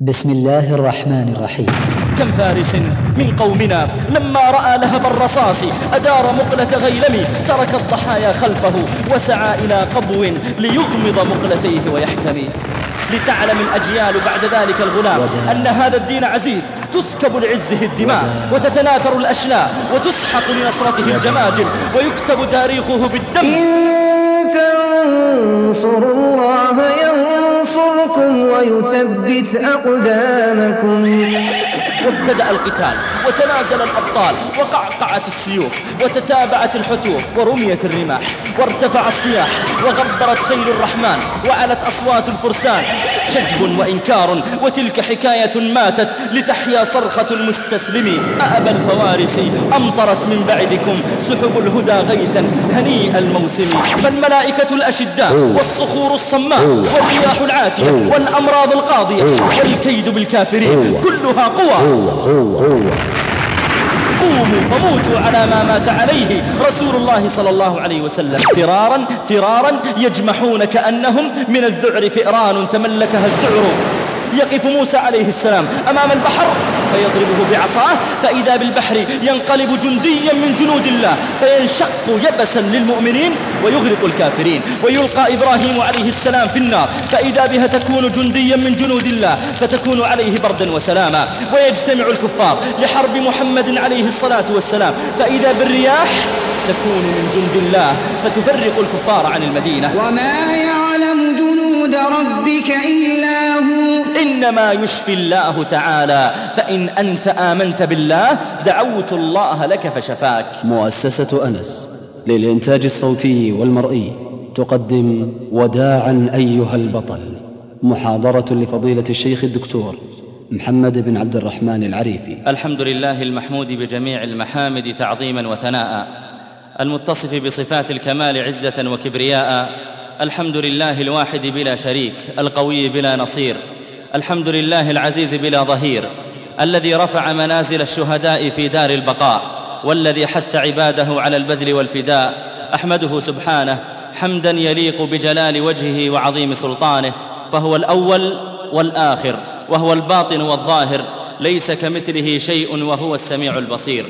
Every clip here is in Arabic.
بسم الله الرحمن الرحيم. كم فارس من قومنا لما رأى لهب الرصاص أدار مقلة غيلم ترك الضحايا خلفه وسعى إلى قبو ليغمض مقلتيه ويحتمي. لتعلم الأجيال بعد ذلك الغلام أن هذا الدين عزيز تسكب لعزه الدماء وتتناثر الأشلاء وتسحق لنصرته الجماجم ويكتب تاريخه بالدم. إن تنصروا الله ينصركم ويثبت أقدامكم. وابتدأ القتال وتنازل الأبطال وقعقعت السيوف وتتابعت الحتوف ورميت الرماح وارتفع الصياح وغبرت خيل الرحمن وعلت أصوات الفرسان. شجب وإنكار وتلك حكاية ماتت لتحيا صرخة المستسلم أأبى الفوارس أمطرت من بعدكم سحب الهدى غيثا هنيء الموسم. فالملائكة الأشداء والصخور الصماء والرياح العاتية والأمراض القاضية والكيد بالكافرين. كلها قوى. قوموا فموتوا على ما مات عليه رسول الله صلى الله عليه وسلم. فرارا فرارا يجمحون كأنهم من الذعر فئران تملكها الذعر. يقف موسى عليه السلام أمام البحر فيضربه بعصاه فإذا بالبحر ينقلب جنديا من جنود الله فينشق يبسا للمؤمنين ويغرق الكافرين ويلقى إبراهيم عليه السلام في النار فإذا بها تكون جنديا من جنود الله فتكون عليه بردا وسلاما ويجتمع الكفار لحرب محمد عليه الصلاة والسلام فإذا بالرياح تكون من جند الله فتفرق الكفار عن المدينة. وما يعلم جنود ربك إلا هو. إنما يشفي الله تعالى فإن أنت آمنت بالله دعوت الله لك فشفاك. مؤسسة أنس للإنتاج الصوتي والمرئي تقدم وداعا أيها البطل. محاضرة لفضيلة الشيخ الدكتور محمد بن عبد الرحمن العريفي. الحمد لله المحمود بجميع المحامد تعظيما وثناء. المتصف بصفات الكمال عزة وكبرياء الحمد لله الواحد بلا شريك القوي بلا نصير الحمد لله العزيز بلا ظهير الذي رفع منازل الشهداء في دار البقاء والذي حث عباده على البذل والفداء أحمده سبحانه حمدا يليق بجلال وجهه وعظيم سلطانه فهو الأول والآخر وهو الباطن والظاهر ليس كمثله شيء وهو السميع البصير.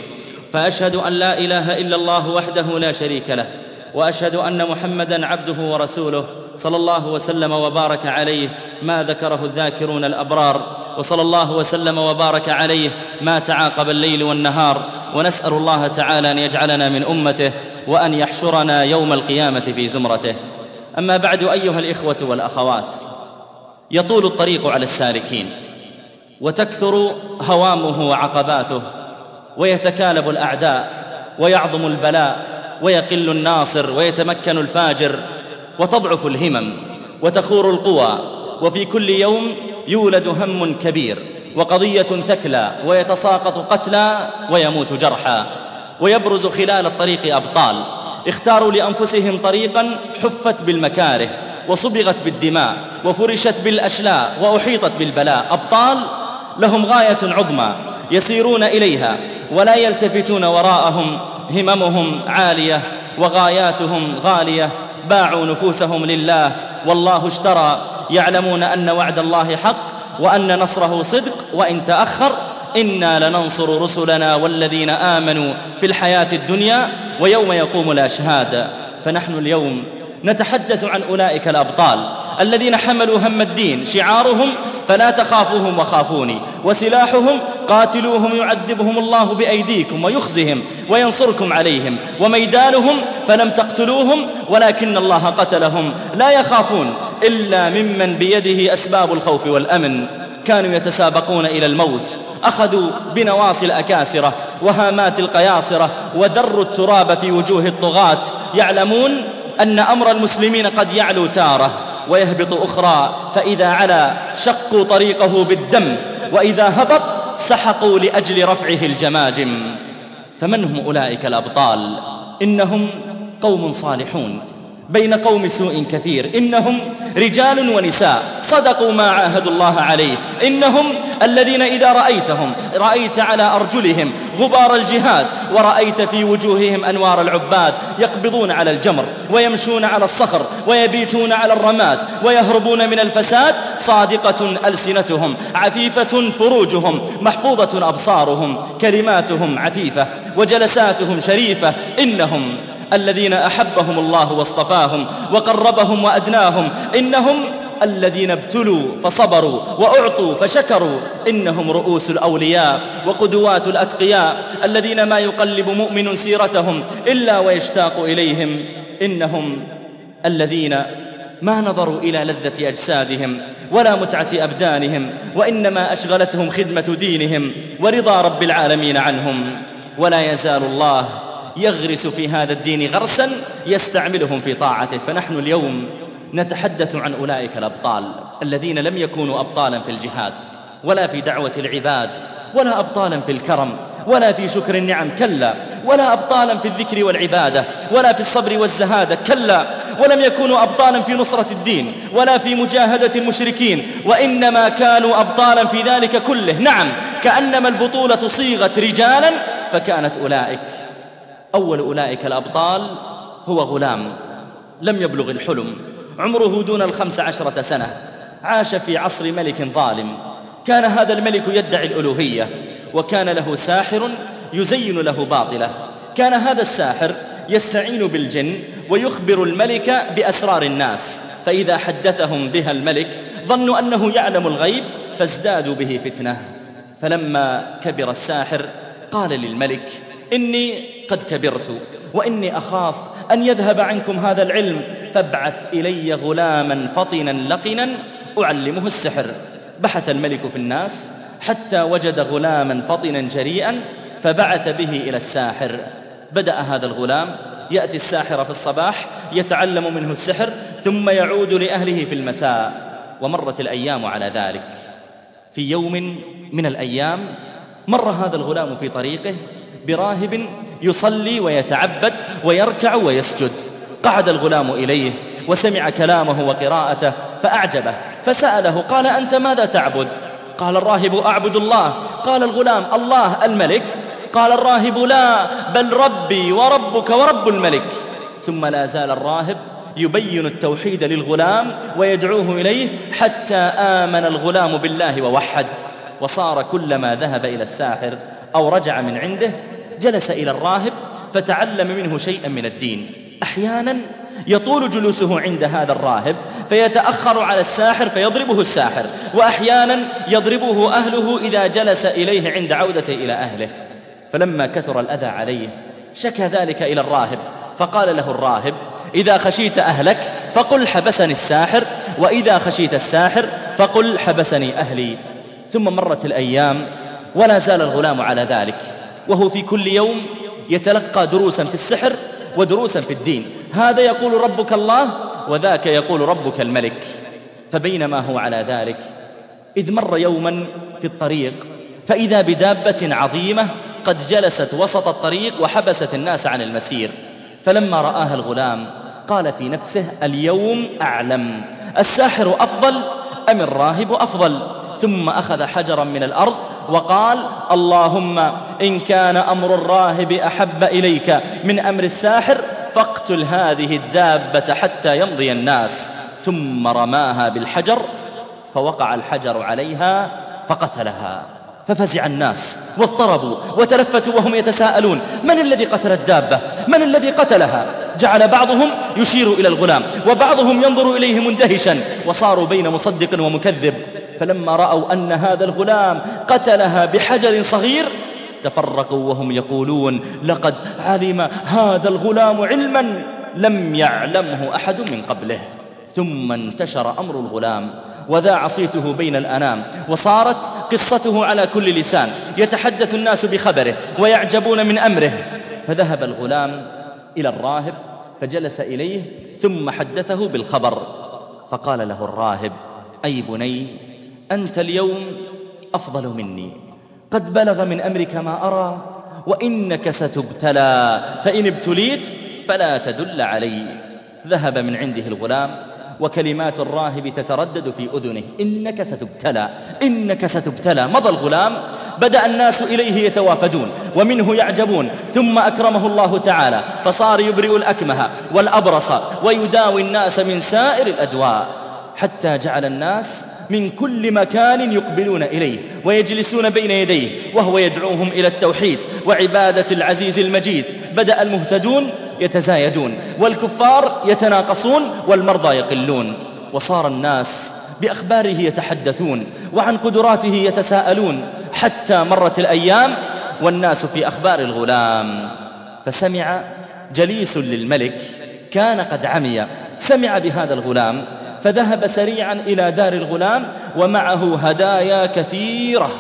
فأشهد أن لا إله إلا الله وحده لا شريك له وأشهد أن محمدا عبده ورسوله صلى الله وسلم وبارك عليه ما ذكره الذاكرون الأبرار وصلى الله وسلم وبارك عليه ما تعاقب الليل والنهار ونسأل الله تعالى أن يجعلنا من أمته وأن يحشرنا يوم القيامة في زمرته. أما بعد أيها الإخوة والأخوات يطول الطريق على السالكين وتكثر هوامه وعقباته ويتكالب الأعداء ويعظم البلاء ويقل الناصر ويتمكن الفاجر وتضعف الهمم وتخور القوى وفي كل يوم يولد هم كبير وقضية ثكلى ويتساقط قتلى ويموت جرحى ويبرز خلال الطريق أبطال. اختاروا لأنفسهم طريقا حفت بالمكاره وصبغت بالدماء وفرشت بالأشلاء وأحيطت بالبلاء. أبطال لهم غاية عظمى يسيرون إليها ولا يلتفتون وراءهم هممهم عالية وغاياتهم غالية باعوا نفوسهم لله والله اشترى يعلمون أن وعد الله حق وأن نصره صدق وإن تأخر إنا لننصر رسلنا والذين آمنوا في الحياة الدنيا ويوم يقوم الاشهاد فنحن اليوم نتحدث عن أولئك الأبطال. الذين حملوا هم الدين شعارهم فلا تخافوهم وخافوني وسلاحهم قاتلوهم يعذبهم الله بأيديكم ويخزهم وينصركم عليهم وميدانهم فلم تقتلوهم ولكن الله قتلهم لا يخافون إلا ممن بيده أسباب الخوف والأمن كانوا يتسابقون إلى الموت أخذوا بنواصي الأكاسرة وهامات القياصرة ودروا التراب في وجوه الطغاة يعلمون أن أمر المسلمين قد يعلو تارة. ويهبط أخرى فإذا علا شقوا طريقه بالدم وإذا هبط سحقوا لأجل رفعه الجماجم. فمن هم أولئك الأبطال؟ إنهم قوم صالحون. بين قوم سوء كثير. إنهم رجال ونساء. صدقوا ما عاهدوا الله عليه. إنهم الذين إذا رأيتهم رأيت على أرجلهم غبار الجهاد ورأيت في وجوههم أنوار العباد يقبضون على الجمر ويمشون على الصخر ويبيتون على الرماد ويهربون من الفساد. صادقة ألسنتهم عفيفة فروجهم محفوظة أبصارهم كلماتهم عفيفة وجلساتهم شريفة. إنهم الذين أحبهم الله واصطفاهم وقربهم وأدناهم إنهم الذين ابتلوا فصبروا وأعطوا فشكروا إنهم رؤوس الأولياء وقدوات الأتقياء الذين ما يقلب مؤمن سيرتهم إلا ويشتاق إليهم إنهم الذين ما نظروا إلى لذة أجسادهم ولا متعة أبدانهم وإنما أشغلتهم خدمة دينهم ورضا رب العالمين عنهم ولا يزال الله يغرس في هذا الدين غرسا يستعملهم في طاعته. فنحن اليوم نتحدث عن أولئك الأبطال الذين لم يكونوا أبطالا في الجهاد ولا في دعوة العباد ولا أبطالا في الكرم ولا في شكر النعم كلا ولا أبطالا في الذكر والعبادة ولا في الصبر والزهادة كلا ولم يكونوا أبطالا في نصرة الدين ولا في مجاهدة المشركين وإنما كانوا أبطالا في ذلك كله. نعم كأنما البطولة صيغت رجالا فكانت أولئك أول أولئك الأبطال هو غلام لم يبلغ الحلم. عمره دون الخمس عشرة سنة. عاش في عصر ملك ظالم. كان هذا الملك يدعي الألوهية وكان له ساحر يزين له باطلة. كان هذا الساحر يستعين بالجن ويخبر الملك بأسرار الناس. فإذا حدثهم بها الملك ظنوا أنه يعلم الغيب فازدادوا به فتنة. فلما كبر الساحر قال للملك إني قد كبرت وإني أخاف أن يذهب عنكم هذا العلم. فابعث إلي غلاما فطنا لقنا أعلمه السحر. بحث الملك في الناس حتى وجد غلاما فطنا جريئا فبعث به إلى الساحر. بدأ هذا الغلام يأتي الساحر في الصباح يتعلم منه السحر ثم يعود لأهله في المساء. ومرت الأيام على ذلك. في يوم من الأيام مر هذا الغلام في طريقه براهب يصلي ويتعبد ويركع ويسجد. قعد الغلام إليه وسمع كلامه وقراءته فأعجبه فسأله قال أنت ماذا تعبد؟ قال الراهب أعبد الله. قال الغلام الله الملك. قال الراهب لا بل ربي وربك ورب الملك. ثم لا زال الراهب يبين التوحيد للغلام ويدعوه إليه حتى آمن الغلام بالله ووحد وصار كلما ذهب إلى الساحر أو رجع من عنده جلس إلى الراهب فتعلم منه شيئا من الدين. أحيانا يطول جلوسه عند هذا الراهب فيتأخر على الساحر فيضربه الساحر وأحيانا يضربه أهله إذا جلس إليه عند عودته إلى أهله. فلما كثر الأذى عليه شكى ذلك إلى الراهب فقال له الراهب إذا خشيت أهلك فقل حبسني الساحر وإذا خشيت الساحر فقل حبسني أهلي. ثم مرت الأيام ولا زال الغلام على ذلك. وهو في كل يوم يتلقى دروسا في السحر ودروسا في الدين. هذا يقول ربك الله وذاك يقول ربك الملك. فبينما هو على ذلك إذ مر يوما في الطريق فإذا بدابة عظيمة قد جلست وسط الطريق وحبست الناس عن المسير. فلما رآها الغلام قال في نفسه اليوم أعلم الساحر أفضل أم الراهب أفضل؟ ثم أخذ حجرا من الأرض وقال اللهم إن كان أمر الراهب أحب إليك من أمر الساحر فاقتل هذه الدابة حتى يمضي الناس. ثم رماها بالحجر فوقع الحجر عليها فقتلها. ففزع الناس واضطربوا وتلفتوا وهم يتساءلون من الذي قتل الدابة؟ من الذي قتلها؟ جعل بعضهم يشير إلى الغلام وبعضهم ينظر إليه مندهشا وصاروا بين مصدق ومكذب. فلما رأوا أن هذا الغلام قتلها بحجر صغير تفرقوا وهم يقولون لقد علم هذا الغلام علما لم يعلمه أحد من قبله. ثم انتشر أمر الغلام وذاع صيته بين الأنام وصارت قصته على كل لسان يتحدث الناس بخبره ويعجبون من أمره. فذهب الغلام إلى الراهب فجلس إليه ثم حدثه بالخبر فقال له الراهب أي بني أنت اليوم أفضل مني. قد بلغ من أمرك ما أرى وإنك ستبتلى. فإن ابتليت فلا تدل علي. ذهب من عنده الغلام وكلمات الراهب تتردد في أذنه. إنك ستبتلى. إنك ستبتلى. مضى الغلام. بدأ الناس إليه يتوافدون ومنه يعجبون. ثم أكرمه الله تعالى فصار يبرئ الأكمه والأبرص ويداوي الناس من سائر الأدواء حتى جعل الناس من كل مكان يقبلون إليه ويجلسون بين يديه وهو يدعوهم إلى التوحيد وعبادة العزيز المجيد. بدأ المهتدون يتزايدون والكفار يتناقصون والمرضى يقلون. وصار الناس بأخباره يتحدثون وعن قدراته يتساءلون. حتى مرت الأيام والناس في أخبار الغلام. فسمع جليس للملك كان قد عمي. سمع بهذا الغلام فذهب سريعا إلى دار الغلام ومعه هدايا كثيرة.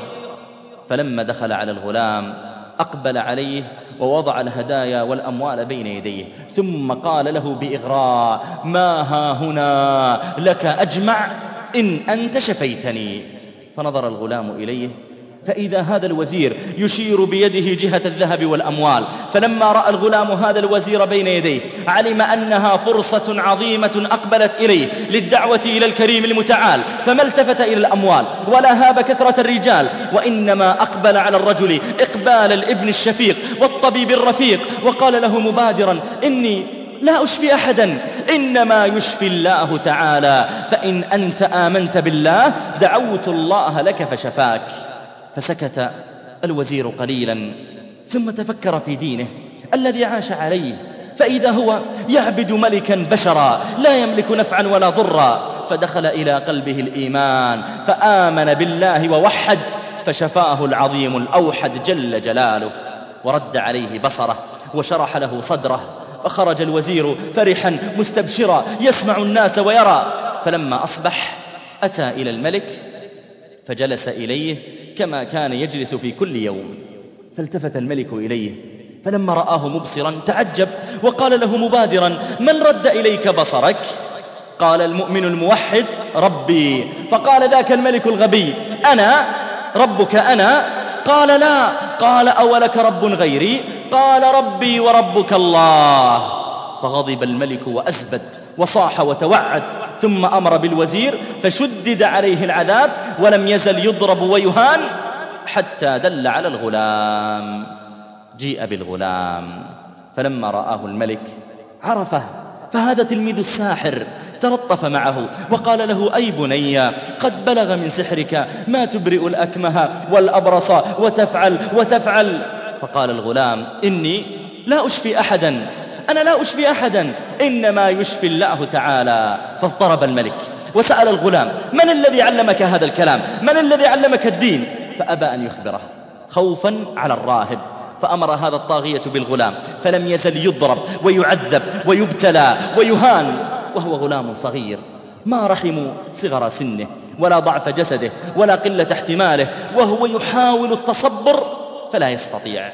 فلما دخل على الغلام أقبل عليه ووضع الهدايا والأموال بين يديه ثم قال له بإغراء ما ها هنا؟ لك أجمع إن أنت شفيتني. فنظر الغلام إليه فإذا هذا الوزير يشير بيده جهة الذهب والأموال فلما رأى الغلام هذا الوزير بين يديه علم أنها فرصة عظيمة أقبلت إليه للدعوة إلى الكريم المتعال فما التفت إلى الأموال؟ ولا هاب كثرة الرجال وإنما أقبل على الرجل إقبال الابن الشفيق والطبيب الرفيق وقال له مبادرا إني لا أشفي أحدا إنما يشفي الله تعالى فإن أنت آمنت بالله دعوت الله لك فشفاك. فسكت الوزير قليلا ثم تفكر في دينه الذي عاش عليه فإذا هو يعبد ملكا بشرا لا يملك نفعا ولا ضرا فدخل إلى قلبه الإيمان فآمن بالله ووحد فشفاه العظيم الأوحد جل جلاله ورد عليه بصره وشرح له صدره فخرج الوزير فرحا مستبشرا يسمع الناس ويرى فلما أصبح أتى إلى الملك فجلس إليه كما كان يجلس في كل يوم. فالتفت الملك إليه فلما رآه مبصرا تعجب وقال له مبادرا من رد إليك بصرك؟ قال المؤمن الموحد ربي. فقال ذاك الملك الغبي. أنا؟ ربك أنا؟ قال لا. قال أولك رب غيري؟ قال ربي وربك الله. فغضب الملك وأسبد وصاح وتوعد ثم أمر بالوزير فشدد عليه العذاب ولم يزل يضرب ويهان حتى دل على الغلام جيء بالغلام. فلما رآه الملك عرفه فهذا تلميذ الساحر تلطف معه وقال له أي بني قد بلغ من سحرك ما تبرئ الأكمه والأبرص وتفعل وتفعل. فقال الغلام إني لا أشفي أحدا أنا لا أشفي أحدا. إنما يشفي الله تعالى. فاضطرب الملك. وسأل الغلام من الذي علمك هذا الكلام؟ من الذي علمك الدين؟ فأبى أن يخبره. خوفا على الراهب. فأمر هذا الطاغية بالغلام. فلم يزل يضرب ويعذب ويبتلى ويهان. وهو غلام صغير. ما رحموا صغر سنه. ولا ضعف جسده. ولا قلة احتماله. وهو يحاول التصبر فلا يستطيع.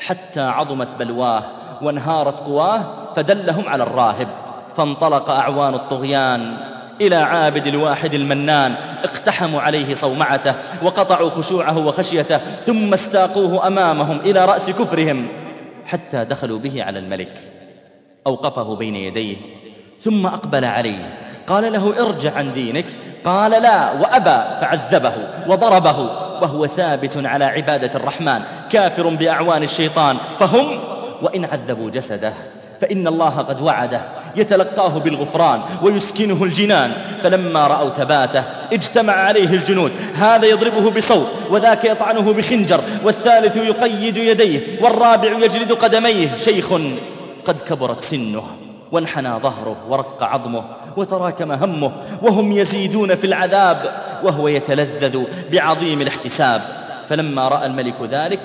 حتى عظمت بلواه وانهارت قواه فدلهم على الراهب. فانطلق أعوان الطغيان إلى عابد الواحد المنان اقتحموا عليه صومعته وقطعوا خشوعه وخشيته ثم استاقوه أمامهم إلى رأس كفرهم حتى دخلوا به على الملك. أوقفه بين يديه ثم أقبل عليه قال له ارجع عن دينك. قال لا وأبى. فعذبه وضربه وهو ثابت على عبادة الرحمن كافر بأعوان الشيطان فهم وإن عذبوا جسده فإن الله قد وعده يتلقاه بالغفران ويسكنه الجنان. فلما رأوا ثباته اجتمع عليه الجنود هذا يضربه بصوت وذاك يطعنه بخنجر والثالث يقيد يديه والرابع يجلد قدميه. شيخ قد كبرت سنه وانحنى ظهره ورق عظمه وتراكم همه وهم يزيدون في العذاب وهو يتلذذ بعظيم الاحتساب. فلما رأى الملك ذلك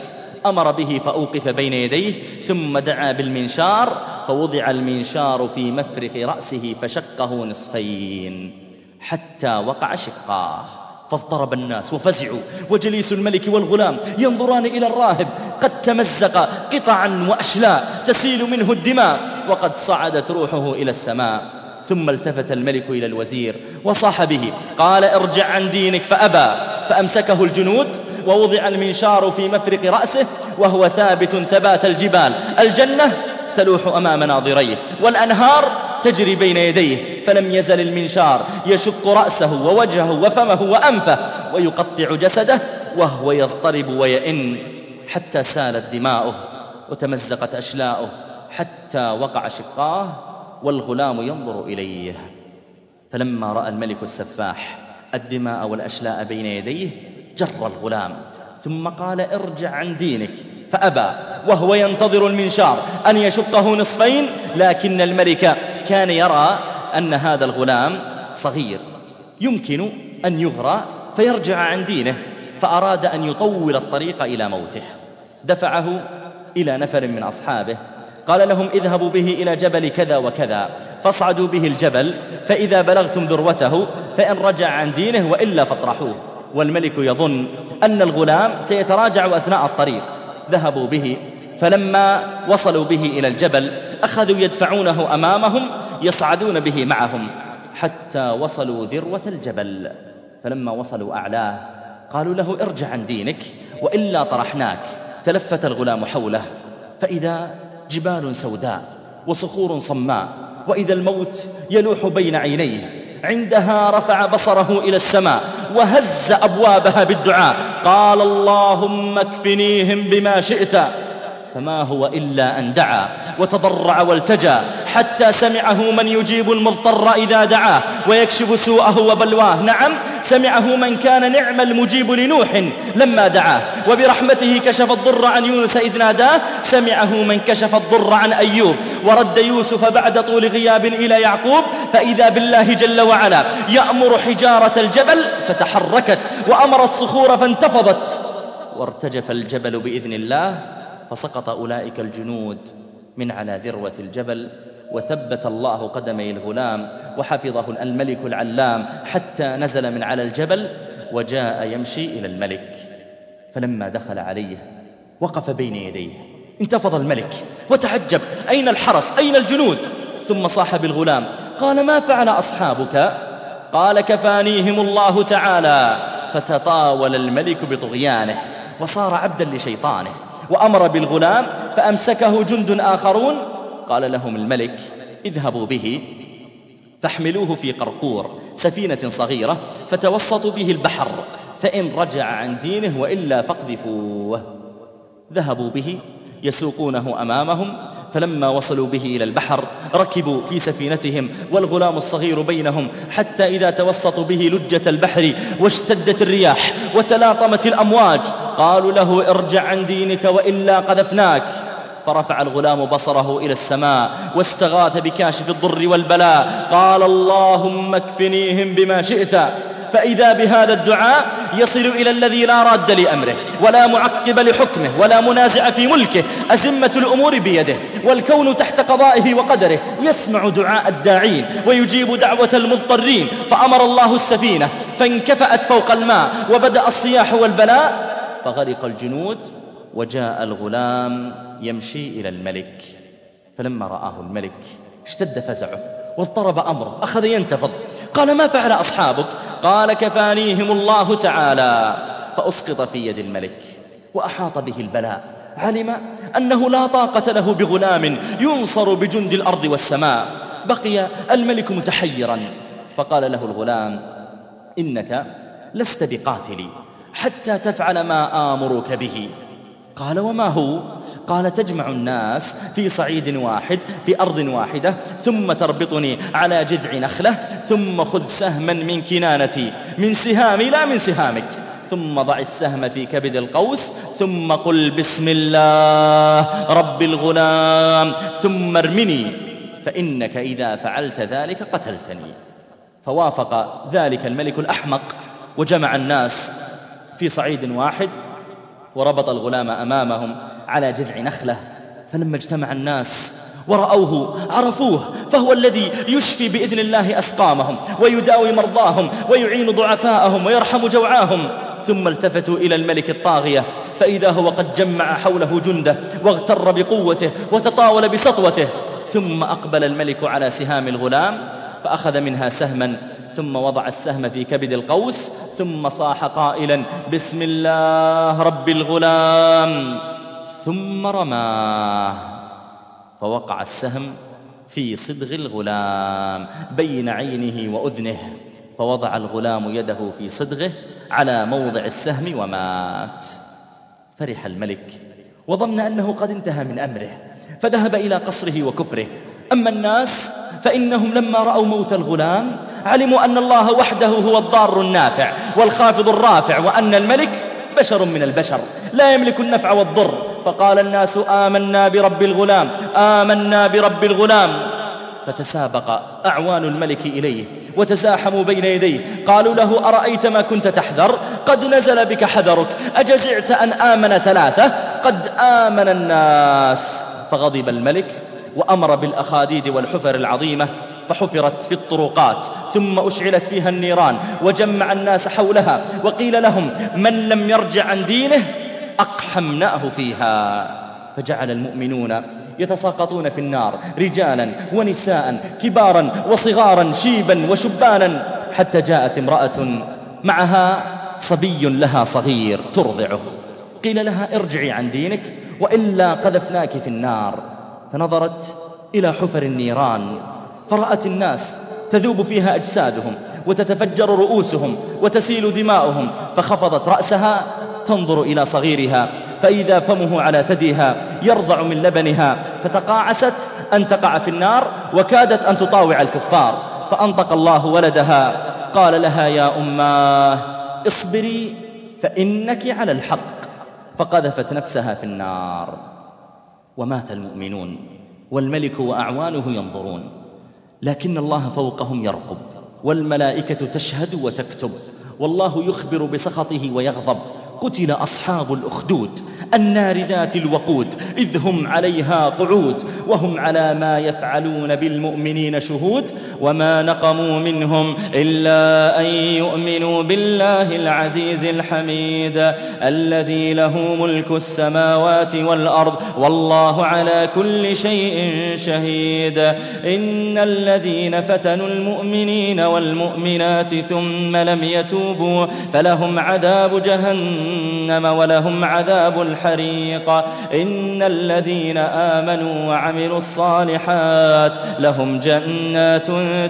أمر به فأوقف بين يديه ثم دعا بالمنشار فوضع المنشار في مفرق رأسه فشقه نصفين حتى وقع شقاه. فاضطرب الناس وفزعوا وجليس الملك والغلام ينظران إلى الراهب قد تمزق قطعا وأشلاء تسيل منه الدماء وقد صعدت روحه إلى السماء. ثم التفت الملك إلى الوزير وصاح به قال ارجع عن دينك فأبى. فأمسكه الجنود ووضع المنشار في مفرق رأسه وهو ثابت ثبات الجبال. الجنة تلوح أمام ناظريه والأنهار تجري بين يديه فلم يزل المنشار. يشق رأسه ووجهه وفمه وأنفه ويقطع جسده وهو يضطرب ويئن. حتى سالت دماؤه وتمزقت أشلاؤه. حتى وقع شقاه والغلام ينظر إليه. فلما رأى الملك السفاح الدماء والأشلاء بين يديه جر الغلام. ثم قال ارجع عن دينك. فأبى وهو ينتظر المنشار أن يشقه نصفين لكن الملك كان يرى أن هذا الغلام صغير. يمكن أن يغرى فيرجع عن دينه فأراد أن يطول الطريق إلى موته. دفعه إلى نفر من أصحابه. قال لهم اذهبوا به إلى جبل كذا وكذا. فاصعدوا به الجبل فإذا بلغتم ذروته فإن رجع عن دينه وإلا فاطرحوه. والملك يظن أن الغلام سيتراجع أثناء الطريق. ذهبوا به فلما وصلوا به إلى الجبل أخذوا يدفعونه أمامهم يصعدون به معهم حتى وصلوا ذروة الجبل. فلما وصلوا أعلاه قالوا له ارجع عن دينك وإلا طرحناك. تلفت الغلام حوله. فإذا جبال سوداء وصخور صماء وإذا الموت يلوح بين عينيه. عندها رفع بصره إلى السماء وهز أبوابها بالدعاء. قال اللهم اكفنيهم بما شئت. فما هو إلا أن دعا وتضرع والتجى حتى سمعه من يجيب المضطر إذا دعاه ويكشف سوءه وبلواه. نعم سمعه من كان نعم المجيب لنوح لما دعاه وبرحمته كشف الضر عن يونس إذ ناداه سمعه من كشف الضر عن أيوب ورد يوسف بعد طول غياب إلى يعقوب فإذا بالله جل وعلا يأمر حجارة الجبل فتحركت وأمر الصخور فانتفضت. وارتجف الجبل بإذن الله فسقط أولئك الجنود من على ذروة الجبل وثبت الله قدمي الغلام وحفظه الملك العلام حتى نزل من على الجبل وجاء يمشي إلى الملك. فلما دخل عليه وقف بين يديه. انتفض الملك وتعجب. أين الحرس؟ أين الجنود؟ ثم صاح بالغلام قال ما فعل أصحابك؟ قال كفانيهم الله تعالى. فتطاول الملك بطغيانه وصار عبدا لشيطانه. وأمر بالغلام فأمسكه جند آخرون قال لهم الملك اذهبوا به فاحملوه في قرقور سفينة صغيرة فتوسطوا به البحر فإن رجع عن دينه وإلا فاقذفوه. ذهبوا به يسوقونه أمامهم فلما وصلوا به إلى البحر ركبوا في سفينتهم والغلام الصغير بينهم حتى إذا توسطوا به لجة البحر واشتدت الرياح وتلاطمت الأمواج قالوا له ارجع عن دينك وإلا قذفناك. فرفع الغلام بصره إلى السماء واستغاث بكاشف الضر والبلاء. قال اللهم اكفنيهم بما شئت فإذا بهذا الدعاء يصل إلى الذي لا راد لأمره ولا معقب لحكمه ولا منازع في ملكه. أزمة الأمور بيده والكون تحت قضائه وقدره. يسمع دعاء الداعين ويجيب دعوة المضطرين. فأمر الله السفينة فانكفأت فوق الماء وبدأ الصياح والبلاء. فغرق الجنود وجاء الغلام يمشي إلى الملك فلما رآه الملك اشتد فزعه واضطرب أمره أخذ ينتفض قال ما فعل أصحابك؟ قال كفانيهم الله تعالى. فأسقط في يد الملك وأحاط به البلاء علم أنه لا طاقة له بغلام ينصر بجند الأرض والسماء بقي الملك متحيرا. فقال له الغلام إنك لست بقاتلي حتى تفعل ما آمرك به. قال وما هو؟ قال تجمع الناس في صعيد واحد في أرض واحدة ثم تربطني على جذع نخلة ثم خذ سهما من كنانتي من سهامي لا من سهامك. ثم ضع السهم في كبد القوس ثم قل بسم الله رب الغلام ثم ارمني فإنك إذا فعلت ذلك قتلتني. فوافق ذلك الملك الأحمق وجمع الناس في صعيد واحد وربط الغلام أمامهم على جذع نخلة. فلما اجتمع الناس ورأوه عرفوه فهو الذي يشفي بإذن الله أسقامهم ويداوي مرضاهم ويعين ضعفاءهم ويرحم جوعاهم. ثم التفتوا إلى الملك الطاغية فإذا هو قد جمع حوله جنده واغتر بقوته وتطاول بسطوته. ثم أقبل الملك على سهام الغلام فأخذ منها سهما ثم وضع السهم في كبد القوس ثم صاح قائلا بسم الله رب الغلام. ثم رماه. فوقع السهم في صدغ الغلام بين عينه وأذنه. فوضع الغلام يده في صدغه على موضع السهم ومات. فرح الملك. وظن أنه قد انتهى من أمره فذهب إلى قصره وكفره. أما الناس فإنهم لما رأوا موت الغلام علموا أن الله وحده هو الضار النافع والخافض الرافع وأن الملك بشر من البشر لا يملك النفع والضر. فقال الناس آمنا برب الغلام آمنا برب الغلام. فتسابق أعوان الملك إليه وتزاحموا بين يديه. قالوا له أرأيت ما كنت تحذر؟ قد نزل بك حذرك. أجزعت أن آمن ثلاثة؟ قد آمن الناس. فغضب الملك وأمر بالأخاديد والحفر العظيمة فحفرت في الطرقات ثم أشعلت فيها النيران وجمع الناس حولها وقيل لهم من لم يرجع عن دينه أقحمناه فيها. فجعل المؤمنون يتساقطون في النار رجالا ونساء كبارا وصغارا شيبا وشبانا حتى جاءت امرأة معها صبي لها صغير ترضعه قيل لها ارجعي عن دينك وإلا قذفناك في النار. فنظرت إلى حفر النيران. فرأت الناس تذوب فيها أجسادهم وتتفجر رؤوسهم وتسيل دماؤهم فخفضت رأسها تنظر إلى صغيرها فإذا فمه على ثديها يرضع من لبنها فتقاعست أن تقع في النار وكادت أن تطاوع الكفار فأنطق الله ولدها قال لها يا أماه اصبري فإنك على الحق. فقذفت نفسها في النار. ومات المؤمنون والملك وأعوانه ينظرون. لكن الله فوقهم يرقب والملائكة تشهد وتكتب والله يخبر بسخطه ويغضب قتل أصحاب الأخدود. النار ذات الوقود إذ هم عليها قعود وهم على ما يفعلون بالمؤمنين شهود وما نقموا منهم إلا أن يؤمنوا بالله العزيز الحميد الذي له ملك السماوات والأرض والله على كل شيء شهيد. إن الذين فتنوا المؤمنين والمؤمنات ثم لم يتوبوا فلهم عذاب جهنم ولهم عذاب إن الذين آمنوا وعملوا الصالحات لهم جنات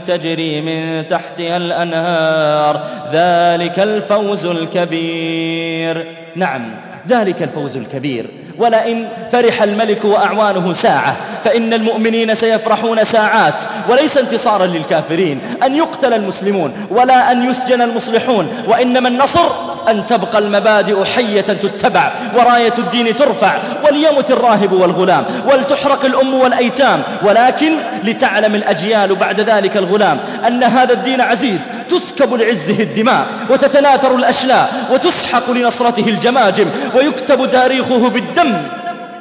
تجري من تحتها الأنهار. ذلك الفوز الكبير. نعم ذلك الفوز الكبير. ولئن فرح الملك وأعوانه ساعة فإن المؤمنين سيفرحون ساعات. وليس انتصارا للكافرين أن يقتل المسلمون ولا أن يسجن المصلحون وإنما النصر أن تبقى المبادئ حية تتبع وراية الدين ترفع وليمت الراهب والغلام ولتحرق الأم والأيتام. ولكن لتعلم الأجيال بعد ذلك الغلام أن هذا الدين عزيز تسكب لعزه الدماء وتتناثر الأشلاء وتسحق لنصرته الجماجم ويكتب تاريخه بالدم.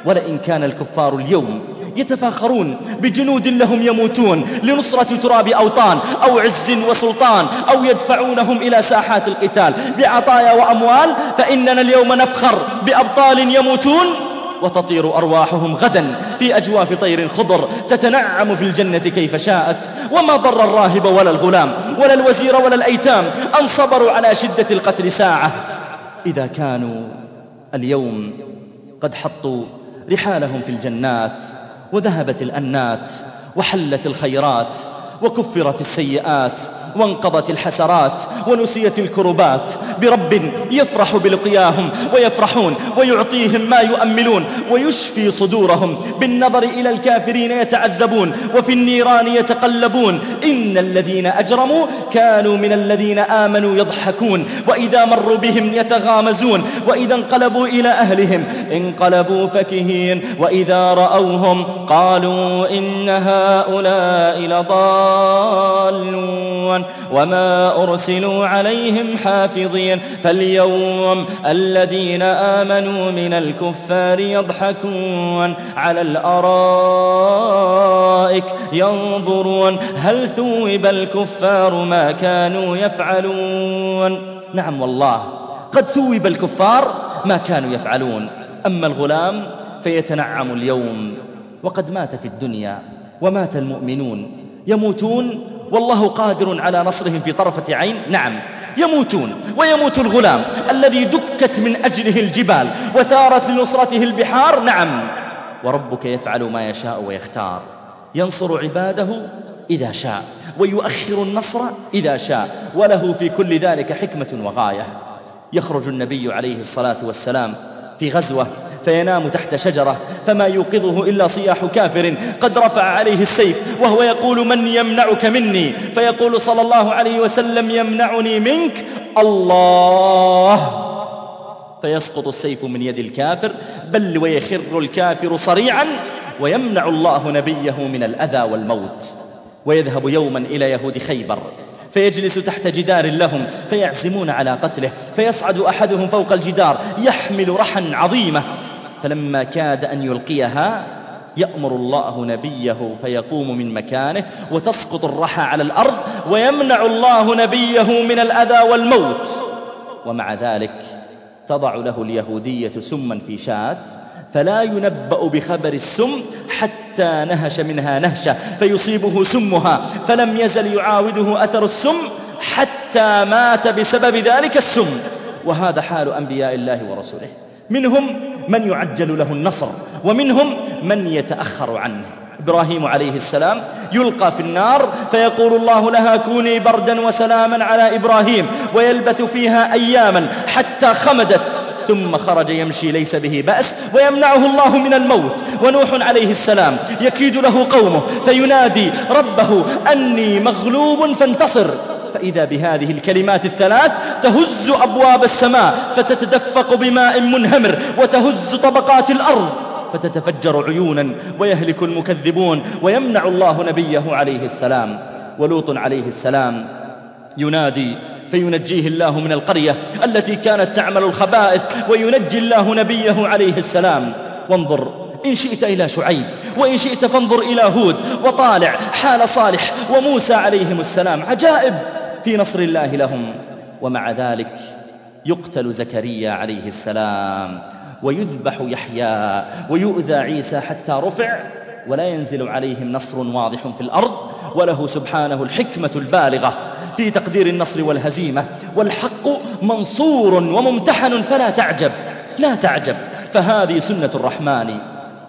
ولئن كان الكفار اليوم يتفاخرون بجنود لهم يموتون لنصرة تراب أوطان أو عز وسلطان أو يدفعونهم إلى ساحات القتال بعطايا وأموال فإننا اليوم نفخر بأبطال يموتون وتطير أرواحهم غدا في أجواف طير خضر تتنعم في الجنة كيف شاءت وما ضر الراهب ولا الغلام ولا الوزير ولا الأيتام أن صبروا على شدة القتل ساعة إذا كانوا اليوم قد حطوا رحالهم في الجنات وذهبت الأنات وحلت الخيرات وكفرت السيئات وانقضت الحسرات ونسيت الكربات برب يفرح بلقياهم ويفرحون ويعطيهم ما يؤملون ويشفي صدورهم بالنظر إلى الكافرين يتعذبون وفي النيران يتقلبون إن الذين أجرموا كانوا من الذين آمنوا يضحكون وإذا مروا بهم يتغامزون وإذا انقلبوا إلى أهلهم انقلبوا فكهين وإذا رأوهم قالوا إن هؤلاء لضالون وما أرسلوا عليهم حافظين فاليوم الذين آمنوا من الكفار يضحكون على الأرائك ينظرون هل ثوب الكفار ما كانوا يفعلون نعم والله قد ثوب الكفار ما كانوا يفعلون أما الغلام فيتنعم اليوم وقد مات في الدنيا ومات المؤمنون يموتون والله قادر على نصرهم في طرفة عين. نعم. يموتون ويموت الغلام الذي دكت من أجله الجبال وثارت لنصرته البحار. نعم. وربك يفعل ما يشاء ويختار. ينصر عباده إذا شاء ويؤخر النصر إذا شاء وله في كل ذلك حكمة وغاية. يخرج النبي عليه الصلاة والسلام في غزوة فينام تحت شجرة فما يوقظه إلا صياح كافر قد رفع عليه السيف وهو يقول من يمنعك مني فيقول صلى الله عليه وسلم يمنعني منك الله فيسقط السيف من يد الكافر بل ويخر الكافر صريعا ويمنع الله نبيه من الأذى والموت ويذهب يوما إلى يهود خيبر فيجلس تحت جدار لهم فيعزمون على قتله فيصعد أحدهم فوق الجدار يحمل رحا عظيمة فلما كاد أن يلقيها يأمر الله نبيه فيقوم من مكانه وتسقط الرحى على الأرض ويمنع الله نبيه من الأذى والموت. ومع ذلك تضع له اليهودية سما في شاة فلا ينبأ بخبر السم حتى نهش منها نهشة فيصيبه سمها فلم يزل يعاوده أثر السم حتى مات بسبب ذلك السم. وهذا حال أنبياء الله ورسوله. منهم من يعجل له النصر ومنهم من يتأخر عنه. إبراهيم عليه السلام يلقى في النار فيقول الله لها كوني بردا وسلاما على إبراهيم ويلبث فيها أياما حتى خمدت ثم خرج يمشي ليس به بأس ويمنعه الله من الموت. ونوح عليه السلام يكيد له قومه فينادي ربه أني مغلوب فانتصر. فإذا بهذه الكلمات الثلاث تهز أبواب السماء فتتدفق بماء منهمر وتهز طبقات الأرض فتتفجر عيونا ويهلك المكذبون ويمنع الله نبيه عليه السلام. ولوط عليه السلام ينادي فينجيه الله من القرية التي كانت تعمل الخبائث وينجي الله نبيه عليه السلام. وانظر إن شئت إلى شعيب وإن شئت فانظر إلى هود وطالع حال صالح وموسى عليهم السلام. عجائب! في نصر الله لهم ومع ذلك يقتل زكريا عليه السلام ويذبح يحيى ويؤذى عيسى حتى رفع ولا ينزل عليهم نصر واضح في الأرض وله سبحانه الحكمة البالغة في تقدير النصر والهزيمة والحق منصور وممتحن فلا تعجب لا تعجب. فهذه سنة الرحمن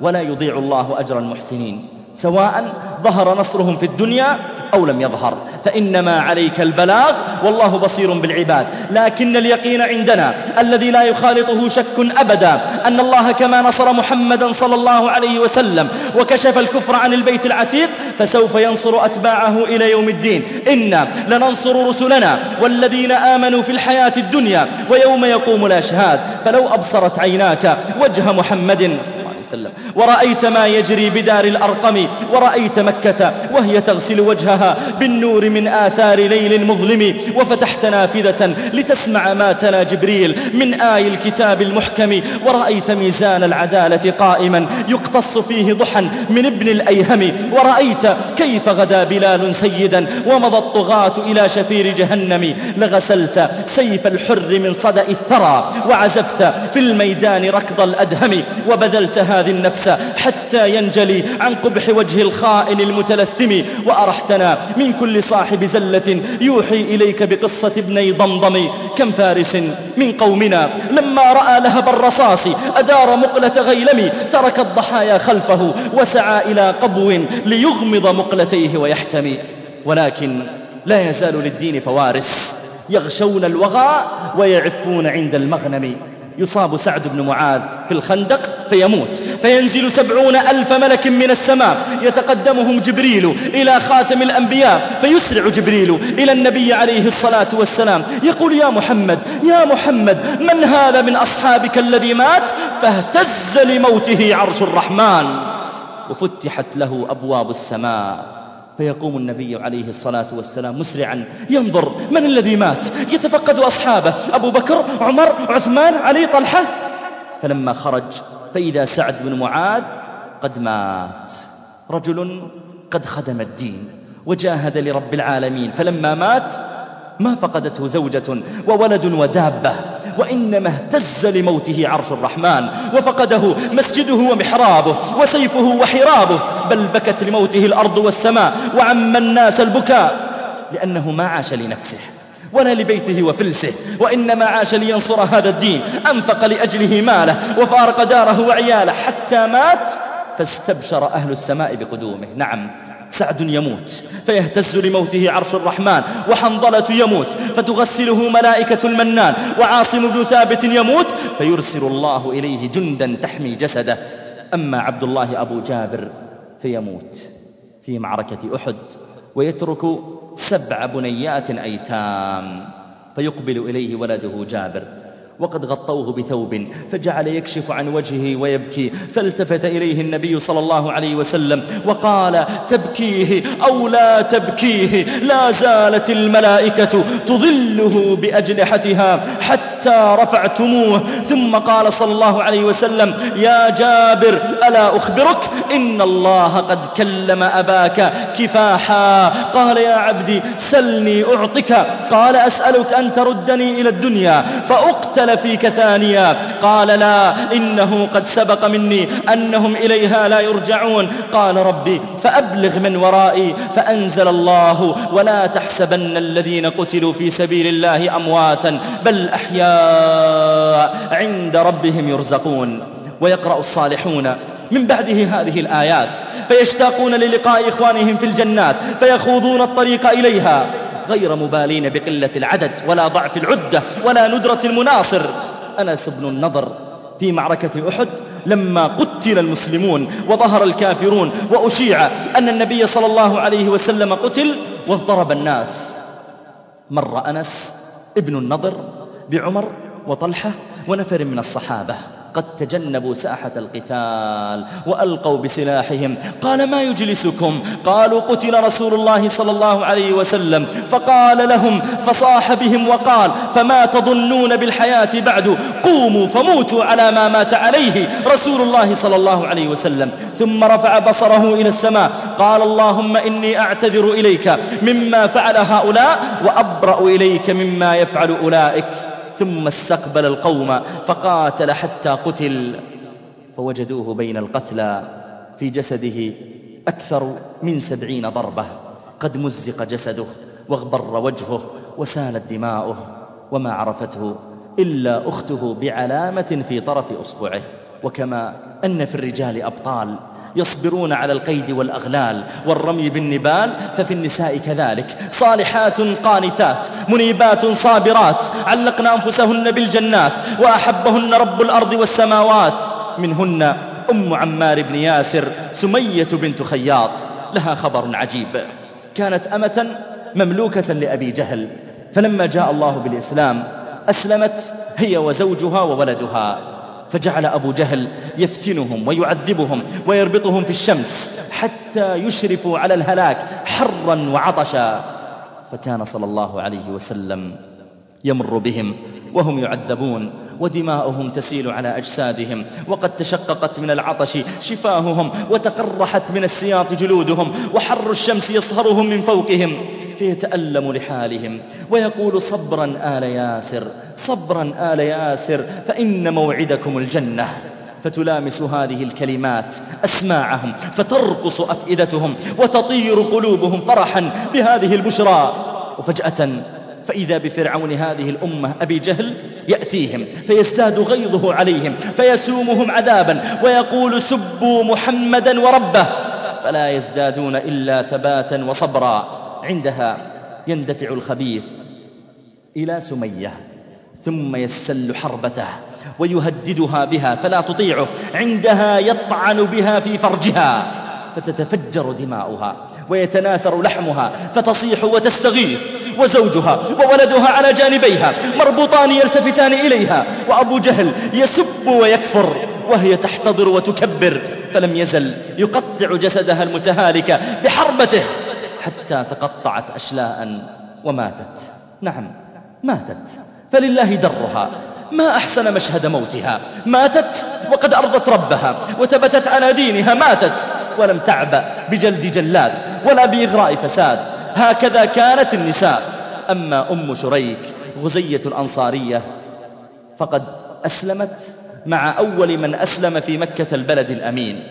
ولا يضيع الله أجر المحسنين سواء ظهر نصرهم في الدنيا أو لم يظهر. فإنما عليك البلاغ والله بصير بالعباد. لكن اليقين عندنا الذي لا يخالطه شك أبدا أن الله كما نصر محمدا صلى الله عليه وسلم وكشف الكفر عن البيت العتيق فسوف ينصر أتباعه إلى يوم الدين. إنا لننصر رسلنا والذين آمنوا في الحياة الدنيا ويوم يقوم الأشهاد. فلو أبصرت عيناك وجه محمد وسلم. ورأيت ما يجري بدار الأرقم ورأيت مكة وهي تغسل وجهها بالنور من آثار ليل مظلم. وفتحت نافذة لتسمع ما تلا جبريل من آي الكتاب المحكم. ورأيت ميزان العدالة قائما يقتص فيه ضحا من ابن الأيهم. ورأيت كيف غدا بلال سيدا ومضى الطغاة إلى شفير جهنم. لغسلت سيف الحر من صدأ الثرى وعزفت في الميدان ركض الأدهم. وبذلتها هذه النفس حتى ينجلي عن قبح وجه الخائن المتلثم. وأرحتنا من كل صاحب زلة يوحي إليك بقصة ابني ضمضم. كم فارس من قومنا لما رأى لهب الرصاص أدار مقلة غيلم ترك الضحايا خلفه وسعى إلى قبو ليغمض مقلتيه ويحتمي. ولكن لا يزال للدين فوارس. يغشون الوغى ويعفون عند المغنم. يصاب سعد بن معاذ في الخندق فيموت فينزل سبعون ألف ملك من السماء. يتقدمهم جبريل إلى خاتم الأنبياء. فيسرع جبريل إلى النبي عليه الصلاة والسلام. يقول يا محمد يا محمد من هذا من أصحابك الذي مات؟ فاهتز لموته عرش الرحمن. وفتحت له أبواب السماء. فيقوم النبي عليه الصلاة والسلام مسرعا. ينظر من الذي مات؟ يتفقد أصحابه. أبو بكر عمر عثمان علي طلحة. فلما خرج فإذا سعد بن معاذ قد مات. رجل قد خدم الدين وجاهد لرب العالمين فلما مات ما فقدته زوجة وولد ودابة وإنما اهتز لموته عرش الرحمن وفقده مسجده ومحرابه وسيفه وحرابه بل بكت لموته الأرض والسماء وعم الناس البكاء لأنه ما عاش لنفسه. ولا لبيته وفلسه. وإنما عاش لينصر هذا الدين. أنفق لأجله ماله وفارق داره وعياله. حتى مات فاستبشر أهل السماء بقدومه. نعم سعد يموت فيهتز لموته عرش الرحمن وحنظلة يموت فتغسله ملائكة المنان وعاصم بن ثابت يموت فيرسل الله إليه جندا تحمي جسده. أما عبد الله أبو جابر فيموت في معركة أحد ويترك سبع بنيات أيتام فيقبل إليه ولده جابر. وقد غطوه بثوب فجعل يكشف عن وجهه ويبكي. فالتفت إليه النبي صلى الله عليه وسلم وقال تبكيه أو لا تبكيه؟ لا زالت الملائكة تظله بأجنحتها حتى رفعتموه. ثم قال صلى الله عليه وسلم يا جابر ألا أخبرك؟ إن الله قد كلم أباك كفاحا. قال يا عبدي سلني أعطك. قال أسألك أن تردني إلى الدنيا فأقتل فيك ثانيا. قال لا إنه قد سبق مني أنهم إليها لا يرجعون. قال ربي فأبلغ من ورائي فأنزل الله ولا تحسبن الذين قتلوا في سبيل الله أمواتا بل أحياء عند ربهم يرزقون ويقرأ الصالحون من بعده هذه الآيات. فيشتاقون للقاء إخوانهم في الجنات فيخوضون الطريق إليها. غير مبالين بقلة العدد ولا ضعف العدة ولا ندرة المناصر. أنس بن النضر في معركة أحد لما قتل المسلمون وظهر الكافرون وأشيع أن النبي صلى الله عليه وسلم قتل واضطرب الناس. مر أنس ابن النضر بعمر وطلحة ونفر من الصحابة. قد تجنبوا ساحة القتال وألقوا بسلاحهم. قال ما يجلسكم؟ قالوا قتل رسول الله صلى الله عليه وسلم. فقال لهم فصاح بهم وقال فما تظنون بالحياة بعد؟ قوموا فموتوا على ما مات عليه رسول الله صلى الله عليه وسلم. ثم رفع بصره إلى السماء. قال اللهم إني أعتذر إليك مما فعل هؤلاء وأبرأ إليك مما يفعل أولئك. ثم استقبل القوم فقاتل حتى قتل. فوجدوه بين القتلى في جسده أكثر من سبعين ضربة. قد مزق جسده واغبر وجهه وسالت دماؤه وما عرفته إلا أخته بعلامة في طرف أصبعه. وكما أن في الرجال أبطال يصبرون على القيد والأغلال والرمي بالنبال ففي النساء كذلك. صالحات قانتات منيبات صابرات علقن أنفسهن بالجنات وأحبهن رب الأرض والسماوات. منهن أم عمار بن ياسر سمية بنت خياط. لها خبر عجيب. كانت أمة مملوكة لأبي جهل. فلما جاء الله بالإسلام أسلمت هي وزوجها وولدها. فجعل أبو جهل يفتنهم ويعذبهم ويربطهم في الشمس حتى يشرفوا على الهلاك حرا وعطشا. فكان صلى الله عليه وسلم يمر بهم وهم يعذبون ودماؤهم تسيل على أجسادهم. وقد تشققت من العطش شفاههم وتقرحت من السياط جلودهم وحر الشمس يصهرهم من فوقهم. فيتألم لحالهم ويقول صبرا آل ياسر صبرا آل ياسر فإن موعدكم الجنة. فتلامس هذه الكلمات أسماعهم فترقص أفئدتهم وتطير قلوبهم فرحا بهذه البشرى. وفجأة فإذا بفرعون هذه الأمة أبي جهل يأتيهم فيزداد غيظه عليهم فيسومهم عذابا ويقول سبوا محمدا وربه. فلا يزدادون إلا ثباتا وصبرا. عندها يندفع الخبيث إلى سمية. ثم يستل حربته ويهددها بها فلا تطيعه عندها يطعن بها في فرجها فتتفجر دماؤها ويتناثر لحمها فتصيح وتستغيث وزوجها وولدها على جانبيها مربوطان يلتفتان إليها وأبو جهل يسب ويكفر وهي تحتضر وتكبر فلم يزل يقطع جسدها المتهالك بحربته حتى تقطعت أشلاء وماتت. نعم ماتت. فلله درها. ما أحسن مشهد موتها. ماتت وقد أرضت ربها وثبتت على دينها ماتت. ولم تعبأ بجلد جلاد ولا بإغراء فساد. هكذا كانت النساء. أما أم شريك غزية الأنصارية فقد أسلمت مع أول من أسلم في مكة البلد الأمين.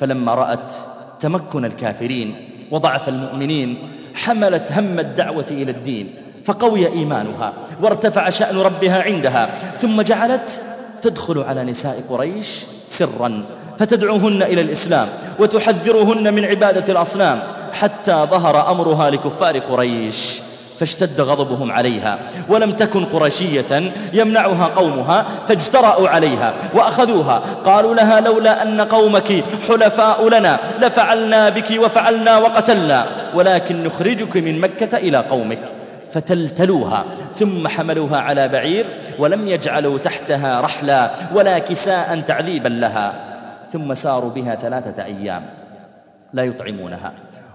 فلما رأت تمكن الكافرين وضعف المؤمنين حملت هم الدعوة إلى الدين فقوي إيمانها. وارتفع شأن ربها عندها ثم جعلت تدخل على نساء قريش سرا فتدعوهن إلى الإسلام وتحذرهن من عبادة الأصنام حتى ظهر أمرها لكفار قريش فاشتد غضبهم عليها ولم تكن قرشية يمنعها قومها فاجترأوا عليها وأخذوها قالوا لها لولا أن قومك حلفاء لنا لفعلنا بك وفعلنا وقتلنا ولكن نخرجك من مكة إلى قومك. فتلتلوها ثم حملوها على بعير ولم يجعلوا تحتها رحلا ولا كساء تعذيبا لها ثم ساروا بها ثلاثة أيام لا يطعمونها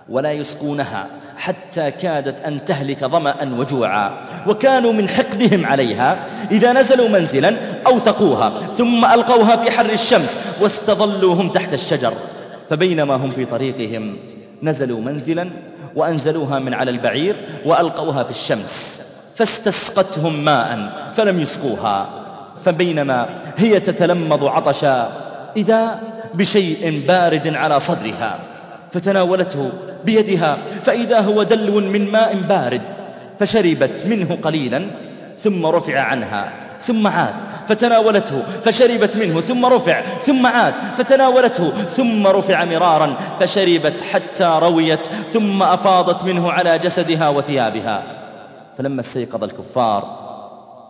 ولا يسقونها حتى كادت أن تهلك ظمأ وجوعا وكانوا من حقدهم عليها إذا نزلوا منزلا أوثقوها ثم ألقوها في حر الشمس واستظلوهم تحت الشجر فبينما هم في طريقهم نزلوا منزلا وأنزلوها من على البعير وألقوها في الشمس فاستسقتهم ماء فلم يسقوها فبينما هي تتلمض عطشا إذا بشيء بارد على صدرها فتناولته بيدها فإذا هو دلو من ماء بارد فشربت منه قليلا ثم رفع عنها ثم عاد فتناولته فشربت منه ثم رفع ثم عاد فتناولته ثم رفع مرارا فشربت حتى رويت ثم أفاضت منه على جسدها وثيابها. فلما استيقظ الكفار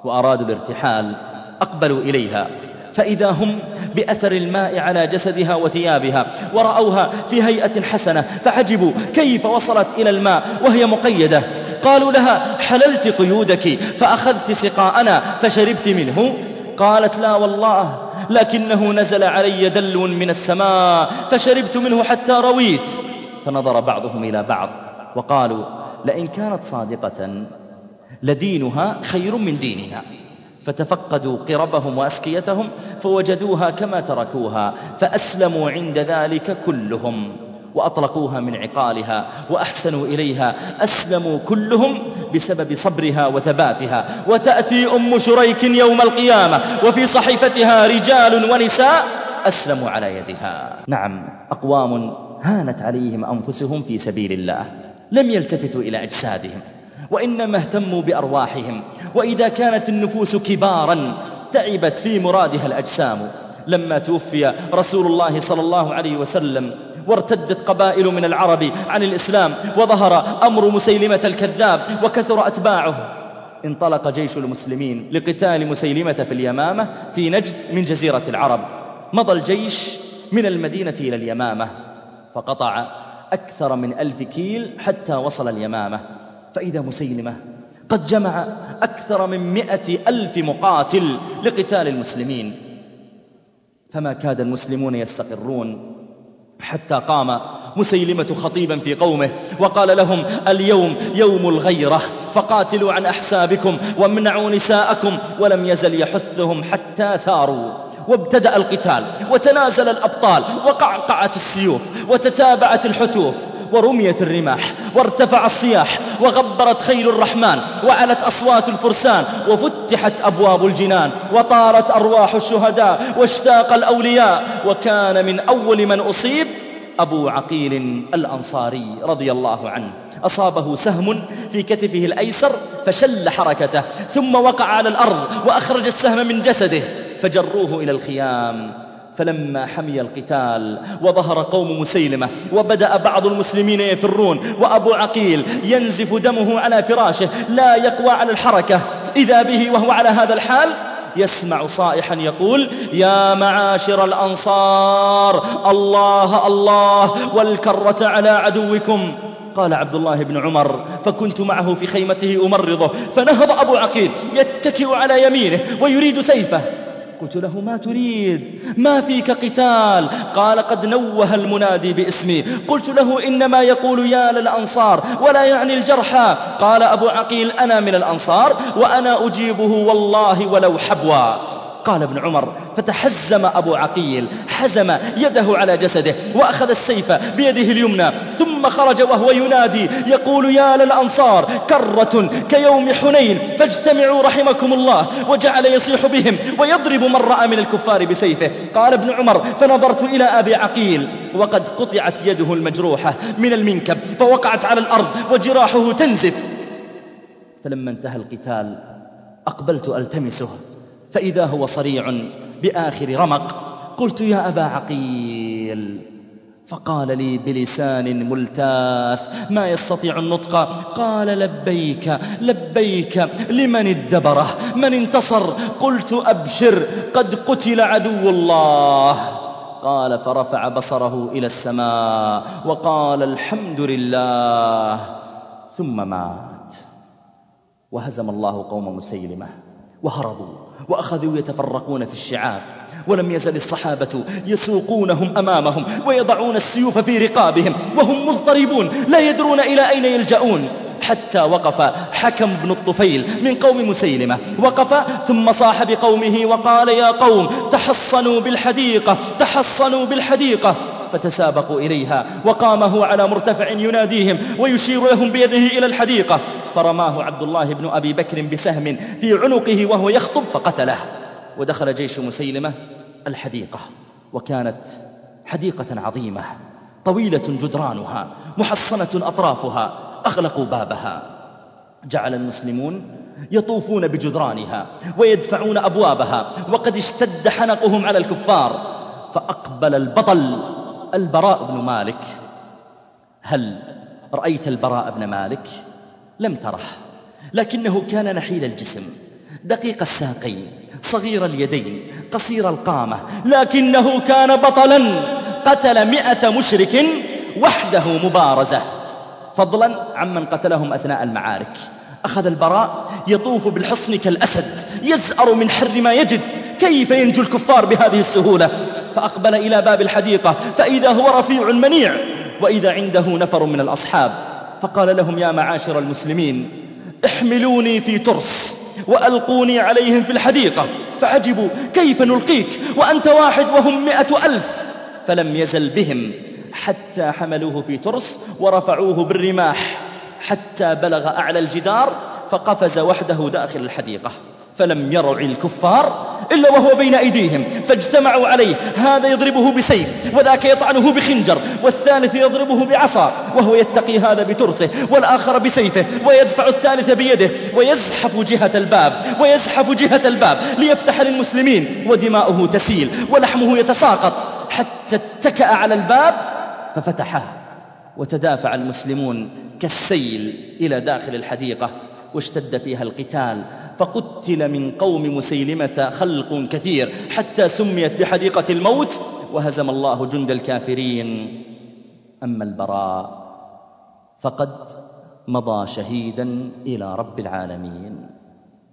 وأرادوا الارتحال أقبلوا إليها. فإذا هم بأثر الماء على جسدها وثيابها ورأوها في هيئة حسنة فعجبوا كيف وصلت إلى الماء وهي مقيدة. قالوا لها حللت قيودك فأخذت سقاءنا فشربت منه. قالت لا والله لكنه نزل علي دلو من السماء فشربت منه حتى رويت. فنظر بعضهم إلى بعض وقالوا لئن كانت صادقة لدينها خير من ديننا. فتفقدوا قربهم وأسكيتهم فوجدوها كما تركوها فأسلموا عند ذلك كلهم وأطلقوها من عقالها وأحسنوا إليها أسلموا كلهم بسبب صبرها وثباتها. وتأتي أم شريك يوم القيامة وفي صحيفتها رجال ونساء أسلموا على يدها. نعم أقوام هانت عليهم أنفسهم في سبيل الله لم يلتفتوا إلى أجسادهم وإنما اهتموا بأرواحهم. وإذا كانت النفوس كبارا تعبت في مرادها الأجسام. لما توفي رسول الله صلى الله عليه وسلم وارتدت قبائل من العرب عن الإسلام وظهر أمر مسيلمة الكذاب وكثر أتباعه. انطلق جيش المسلمين لقتال مسيلمة في اليمامة في نجد من جزيرة العرب. مضى الجيش من المدينة إلى اليمامة فقطع أكثر من ألف كيل حتى وصل اليمامة. فإذا مسيلمة قد جمع أكثر من مئة ألف مقاتل لقتال المسلمين. فما كاد المسلمون يستقرون حتى قام مسيلمة خطيبا في قومه وقال لهم اليوم يوم الغيرة فقاتلوا عن أحسابكم وامنعوا نساءكم ولم يزل يحثهم حتى ثاروا. وابتدأ القتال وتنازل الأبطال وقعقعت السيوف وتتابعت الحتوف. ورميت الرماح وارتفع الصياح وغبرت خيل الرحمن وعلت أصوات الفرسان وفتحت أبواب الجنان وطارت أرواح الشهداء واشتاق الأولياء. وكان من أول من أصيب أبو عقيل الأنصاري رضي الله عنه. أصابه سهم في كتفه الأيسر فشل حركته ثم وقع على الأرض وأخرج السهم من جسده فجروه إلى الخيام. فلما حمي القتال وظهر قوم مسيلمة وبدأ بعض المسلمين يفرون وأبو عقيل ينزف دمه على فراشه لا يقوى على الحركة. إذا به وهو على هذا الحال يسمع صائحا يقول يا معاشر الأنصار الله الله والكرة على عدوكم. قال عبد الله بن عمر فكنت معه في خيمته أمرضه فنهض أبو عقيل يتكئ على يمينه ويريد سيفه. قلت له ما تريد. ما فيك قتال؟ قال قد نوه المنادي باسمي. قلت له إنما يقول يا للأنصار ولا يعني الجرحى قال أبو عقيل أنا من الأنصار وأنا أجيبه والله ولو حبوا قال ابن عمر فتحزم أبو عقيل حزم يده على جسده وأخذ السيف بيده اليمنى ثم خرج وهو ينادي يقول يا للأنصار كرة كيوم حنين فاجتمعوا رحمكم الله. وجعل يصيح بهم ويضرب من رأى من الكفار بسيفه. قال ابن عمر فنظرت إلى أبي عقيل وقد قطعت يده المجروحة من المنكب فوقعت على الأرض وجراحه تنزف. فلما انتهى القتال أقبلت ألتمسه. فإذا هو صريع بآخر رمق قلت يا أبا عقيل فقال لي بلسان ملتاث ما يستطيع النطق؟ قال لبيك لبيك لمن الدبرة؟ من انتصر؟ قلت أبشر قد قتل عدو الله. قال فرفع بصره إلى السماء وقال الحمد لله ثم مات. وهزم الله قوم مسيلمة وهربوا. وأخذوا يتفرقون في الشعاب ولم يزل الصحابة يسوقونهم أمامهم ويضعون السيوف في رقابهم وهم مضطربون لا يدرون إلى أين يلجؤون. حتى وقف حكم بن الطفيل من قوم مسيلمة. وقف ثم صاح بقومه وقال يا قوم تحصنوا بالحديقة تحصنوا بالحديقة. فتسابقوا إليها وقام هو على مرتفع يناديهم ويشير لهم بيده إلى الحديقة فرماه عبد الله بن أبي بكر بسهم في عنقه وهو يخطب فقتله ودخل جيش مسيلمة الحديقة وكانت حديقة عظيمة طويلة جدرانها محصنة أطرافها أغلقوا بابها جعل المسلمون يطوفون بجدرانها ويدفعون أبوابها وقد اشتد حنقهم على الكفار فأقبل البطل البراء بن مالك. هل رأيت البراء بن مالك؟ لم تره. لكنه كان نحيل الجسم دقيق الساقين صغير اليدين قصير القامة. لكنه كان بطلا. قتل مئة مشرك وحده مبارزة. فضلا عمن قتلهم أثناء المعارك. أخذ البراء يطوف بالحصن كالأسد يزأر من حر ما يجد. كيف ينجو الكفار بهذه السهولة؟ فأقبل إلى باب الحديقة فإذا هو رفيع منيع وإذا عنده نفر من الأصحاب. فقال لهم يا معاشر المسلمين احملوني في ترس وألقوني عليهم في الحديقة فعجبوا كيف نلقيك؟ وأنت واحد وهم مئة ألف. فلم يزل بهم حتى حملوه في ترس ورفعوه بالرماح حتى بلغ أعلى الجدار فقفز وحده داخل الحديقة. فلم يرع الكفار إلا وهو بين أيديهم فاجتمعوا عليه هذا يضربه بسيف وذاك يطعنه بخنجر والثالث يضربه بعصا وهو يتقي هذا بترسه والآخر بسيفه ويدفع الثالث بيده ويزحف جهة الباب ويزحف جهة الباب ليفتح للمسلمين ودماؤه تسيل ولحمه يتساقط حتى اتكأ على الباب ففتحه وتدافع المسلمون كالسيل إلى داخل الحديقة واشتد فيها القتال فقتل من قوم مسيلمة خلق كثير حتى سميت بحديقة الموت وهزم الله جند الكافرين. أما البراء فقد مضى شهيدا إلى رب العالمين.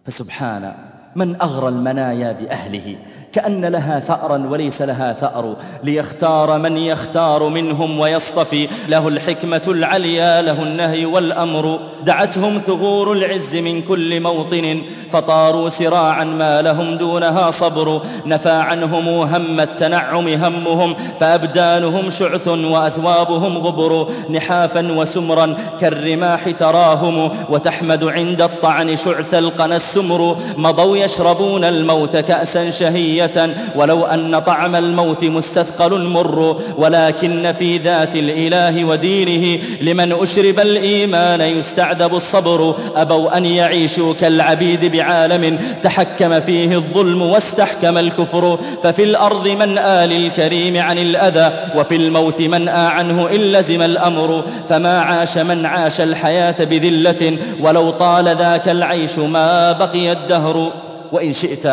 فسبحان من أغرى المنايا بأهله كأن لها ثأرا وليس لها ثأر. ليختار من يختار منهم ويصطفي. له الحكمة العليا له النهي والأمر. دعتهم ثغور العز من كل موطن. فطاروا سراعا ما لهم دونها صبر. نفى عنهم هم التنعم همهم فأبدانهم شعث وأثوابهم غبر. نحافا وسمرا كالرماح تراهم وتحمد عند الطعن شعث القنا السمر. مضوا يشربون الموت كأسا شهية ولو أن طعم الموت مستثقل مر. ولكن في ذات الإله ودينه لمن أشرب الإيمان يستعذب الصبر. أبوا أن يعيشوا كالعبيد بعالم تحكم فيه الظلم واستحكم الكفر ففي الأرض من آل الكريم عن الأذى وفي الموت من آ عنه إن لزم الأمر. فما عاش من عاش الحياة بذلة ولو طال ذاك العيش ما بقي الدهر. وإن شئت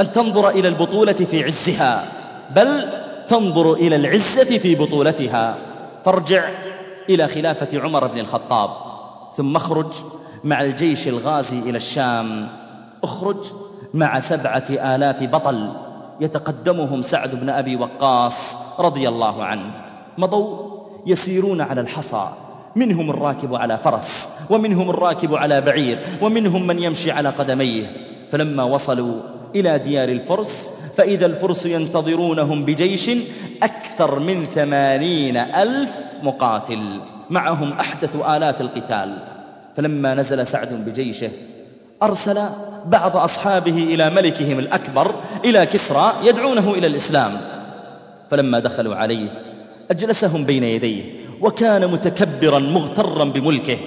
أن تنظر إلى البطولة في عزها بل تنظر إلى العزة في بطولتها. فارجع إلى خلافة عمر بن الخطاب ثم اخرج مع الجيش الغازي إلى الشام. أخرج مع سبعة آلاف بطل يتقدمهم سعد بن أبي وقاص رضي الله عنه. مضوا يسيرون على الحصى. منهم الراكب على فرس ومنهم الراكب على بعير ومنهم من يمشي على قدميه. فلما وصلوا إلى ديار الفرس فإذا الفرس ينتظرونهم بجيش أكثر من ثمانين ألف مقاتل. معهم أحدث آلات القتال. فلما نزل سعد بجيشه أرسل بعض أصحابه إلى ملكهم الأكبر إلى كسرى يدعونه إلى الإسلام. فلما دخلوا عليه أجلسهم بين يديه وكان متكبرا مغترا بملكه.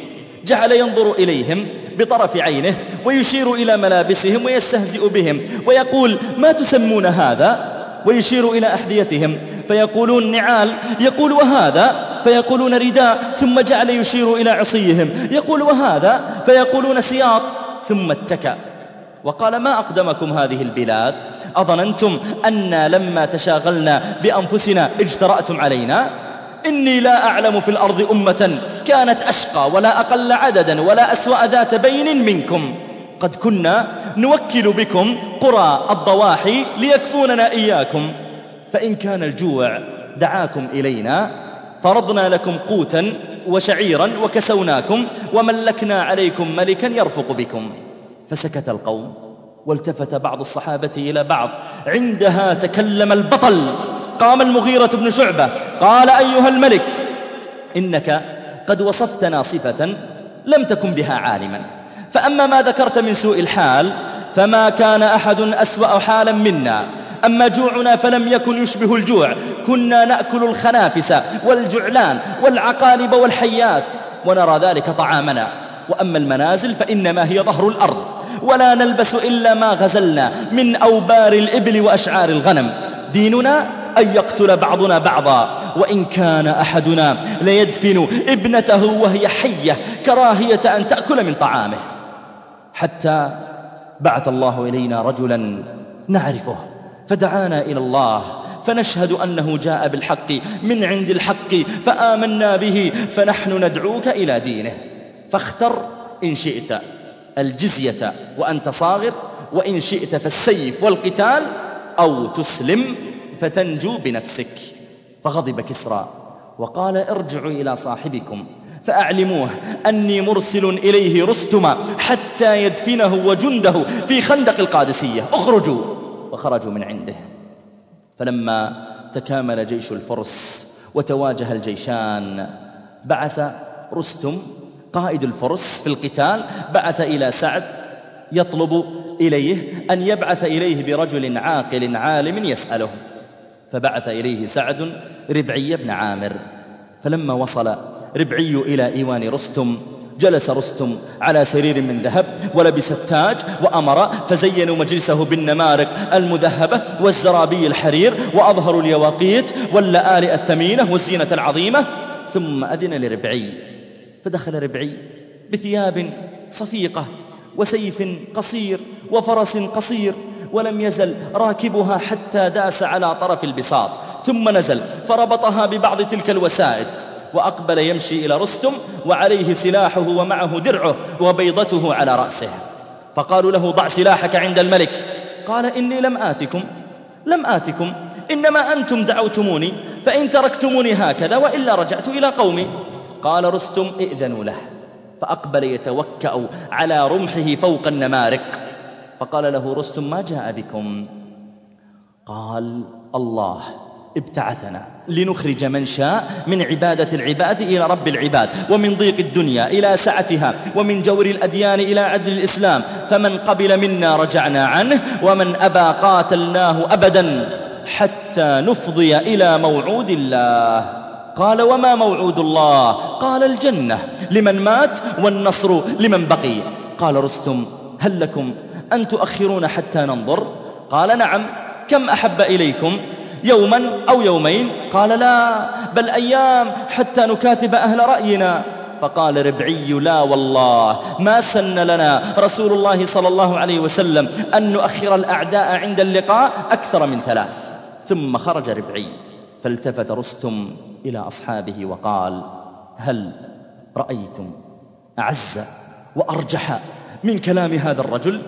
جعل ينظر إليهم بطرف عينه ويشير إلى ملابسهم ويستهزئ بهم ويقول ما تسمون هذا؟ ويشير إلى أحذيتهم فيقولون نعال. يقول وهذا؟ فيقولون رداء. ثم جعل يشير إلى عصيهم يقول وهذا؟ فيقولون سياط. ثم اتكأ. وقال ما أقدمكم هذه البلاد؟ أظننتم أنا لما تشاغلنا بأنفسنا اجترأتم علينا؟ إني لا أعلم في الأرض أمة كانت أشقى ولا أقل عددا ولا أسوأ ذات بين منكم. قد كنا نوكل بكم قرى الضواحي ليكفوننا إياكم. فإن كان الجوع دعاكم إلينا فرضنا لكم قوتا وشعيرا وكسوناكم وملكنا عليكم ملكا يرفق بكم. فسكت القوم والتفت بعض الصحابة إلى بعض. عندها تكلم البطل. قام المغيرة بن شعبة. قال أيها الملك إنك قد وصفتنا صفة لم تكن بها عالما. فأما ما ذكرت من سوء الحال فما كان أحد أسوأ حالا منا. أما جوعنا فلم يكن يشبه الجوع. كنا نأكل الخنافس والجعلان والعقالب والحيات ونرى ذلك طعامنا. وأما المنازل فإنما هي ظهر الأرض. ولا نلبس إلا ما غزلنا من أوبار الإبل وأشعار الغنم. ديننا أن يقتل بعضنا بعضا وإن كان أحدنا ليدفن ابنته وهي حية كراهية أن تأكل من طعامه. حتى بعث الله إلينا رجلا نعرفه فدعانا إلى الله فنشهد أنه جاء بالحق من عند الحق فآمنا به فنحن ندعوك إلى دينه. فاختر إن شئت. الجزية وأنت صاغر وإن شئت فالسيف والقتال أو تسلم فتنجو بنفسك. فغضب كسرى وقال ارجعوا إلى صاحبكم فأعلموه أني مرسل إليه رستما حتى يدفنه وجنده في خندق القادسية. اخرجوا! وخرجوا من عنده. فلما تكامل جيش الفرس وتواجه الجيشان بعث رستم قائد الفرس في القتال بعث إلى سعد يطلب إليه أن يبعث إليه برجل عاقل عالم يسأله. فبعث إليه سعد ربعي بن عامر. فلما وصل ربعي إلى إيوان رستم جلس رستم على سرير من ذهب ولبس التاج وأمر فزينوا مجلسه بالنمارق المذهبة والزرابي الحرير وأظهروا اليواقيت واللآلئ الثمينة والزينة العظيمة. ثم أذن لربعي فدخل ربعي بثياب صفيقة وسيف قصير وفرس قصير ولم يزل راكبها حتى داس على طرف البساط ثم نزل فربطها ببعض تلك الوسائد وأقبل يمشي إلى رستم وعليه سلاحه ومعه درعه وبيضته على رأسه فقالوا له ضع سلاحك عند الملك قال إني لم آتكم لم آتكم إنما أنتم دعوتموني فإن تركتموني هكذا وإلا رجعت إلى قومي قال رستم ائذنوا له. فأقبل يتوكأ على رمحه فوق النمارق. فقال له رستم ما جاء بكم؟ قال الله ابتعثنا لنخرج من شاء من عبادة العباد إلى رب العباد ومن ضيق الدنيا إلى سعتها ومن جور الأديان إلى عدل الإسلام فمن قبل منا رجعنا عنه ومن أبى قاتلناه أبدا حتى نفضي إلى موعود الله. قال وما موعود الله؟ قال الجنة. لمن مات والنصر لمن بقي. قال رستم هل لكم أن تؤخرون حتى ننظر؟ قال نعم. كم أحب إليكم؟ يوما أو يومين؟ قال لا. بل أيام حتى نكاتب أهل رأينا. فقال ربعي لا والله. ما سن لنا رسول الله صلى الله عليه وسلم أن نؤخر الأعداء عند اللقاء أكثر من ثلاث. ثم خرج ربعي. فالتفت رستم إلى أصحابه وقال هل رأيتم أعز وأرجح من كلام هذا الرجل؟